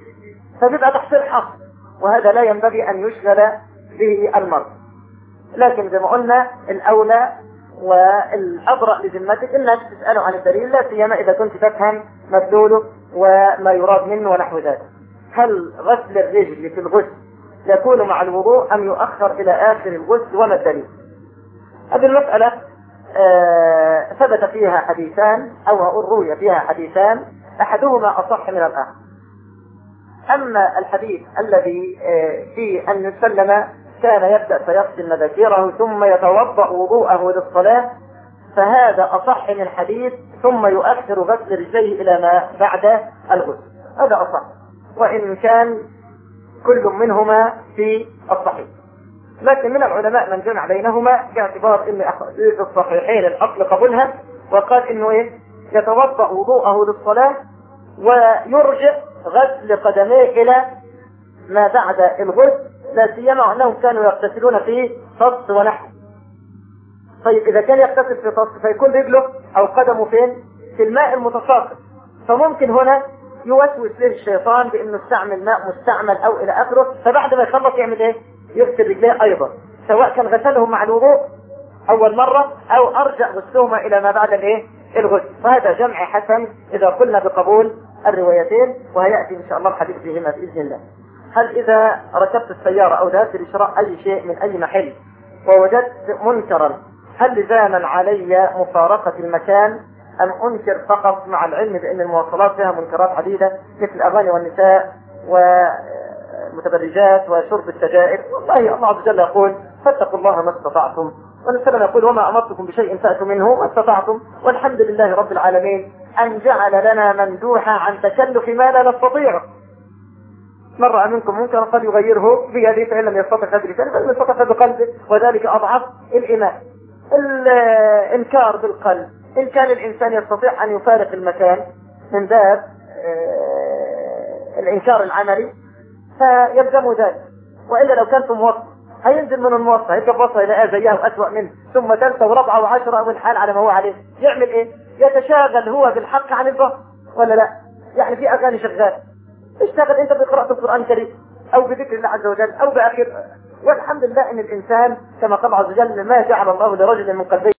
فبيبقى تحصيل حق. وهذا لا ينبغي أن يشغل به المرء. لكن زي ما قلنا الأولى والأبرأ لذمتك انك تسأله عن الدليل لا سيما إذا كنت تفهم مدلوله وما يراد منه ونحو ذلك. هل غسل الرجل في الغسل يكون مع الوضوء أم يؤخر إلى آخر الغسل وما الدليل؟ هذه المسألة ثبت فيها حديثان أقول روي فيها حديثان أحدهما أصح من الآخر. أما الحديث الذي آه فيه أن يسلم كان يبدأ فيغسل مذاكيره ثم يتوضأ وضوءه للصلاة فهذا أصح من حديث ثم يؤخر غسل رجليه إلى ما بعد الغسل. هذا أصح. وإن كان كل منهما في الصحيح. لكن من العلماء من جمع بينهما باعتبار إن احاديث الصحيحين الأصل قبولها وقال إنه إيه؟ يتوضأ وضوءه للصلاة ويرجع غسل قدميه إلى ما بعد الغسل لا سيما أنهم كانوا يغتسلون في فص ونحو. طيب إذا كان يغتسل في فص فيكون رجله أو قدمه فين؟ في الماء المتساقط. فممكن هنا يوسوس له الشيطان بأنه استعمل ماء مستعمل أو إلى آخره فبعد ما يخلص يعمل إيه؟ يغسل رجليه أيضا سواء كان غسلهم مع الوضوء أول مرة أو أرجع غسلهما إلى ما بعد الإيه؟ الغسل. فهذا جمع حسن إذا قلنا بقبول الروايتين وهيأتي إن شاء الله الحديث فيهما بإذن الله. هل إذا ركبت السيارة أو ذهبت لشراء أي شيء من أي محل ووجدت منكرا هل لزاما علي مفارقة المكان أم أنكر فقط مع العلم بأن المواصلات فيها منكرات عديدة مثل الاغاني والنساء والمتبرجات وشرب السجائر والله الله عز وجل يقول فاتقوا الله ما استطعتم. والسلام يقول وما أمرتكم بشيء فأتوا منه ما استطعتم. والحمد لله رب العالمين أن جعل لنا مندوحا عن تكلف ما لا نستطيعه من رأى منكم منكرا فليغيره بيده فإن لم يستطع فبلسانه فإن لم يستطع فبقلبه وذلك أضعف الإيمان. الإنكار بالقلب. إن كان الإنسان يستطيع أن يفارق المكان من باب الإنكار العملي فيلزم ذلك وإلا لو كان في موظف هينزل من الموظف هيركب وصل إلى زيها وأسوأ منه ثم ثالثة ورابعة وعشرة والحال على ما هو عليه يعمل إيه؟ يتشاغل هو بالحق عن الباطل ولا لا؟ يعني في أغاني شغال اشتغل أنت بقراءة القرآن الكريم أو بذكر الله عز وجل أو بآخر والحمد لله إن الإنسان كما قال عز وجل ما جعل الله لرجل من قلبين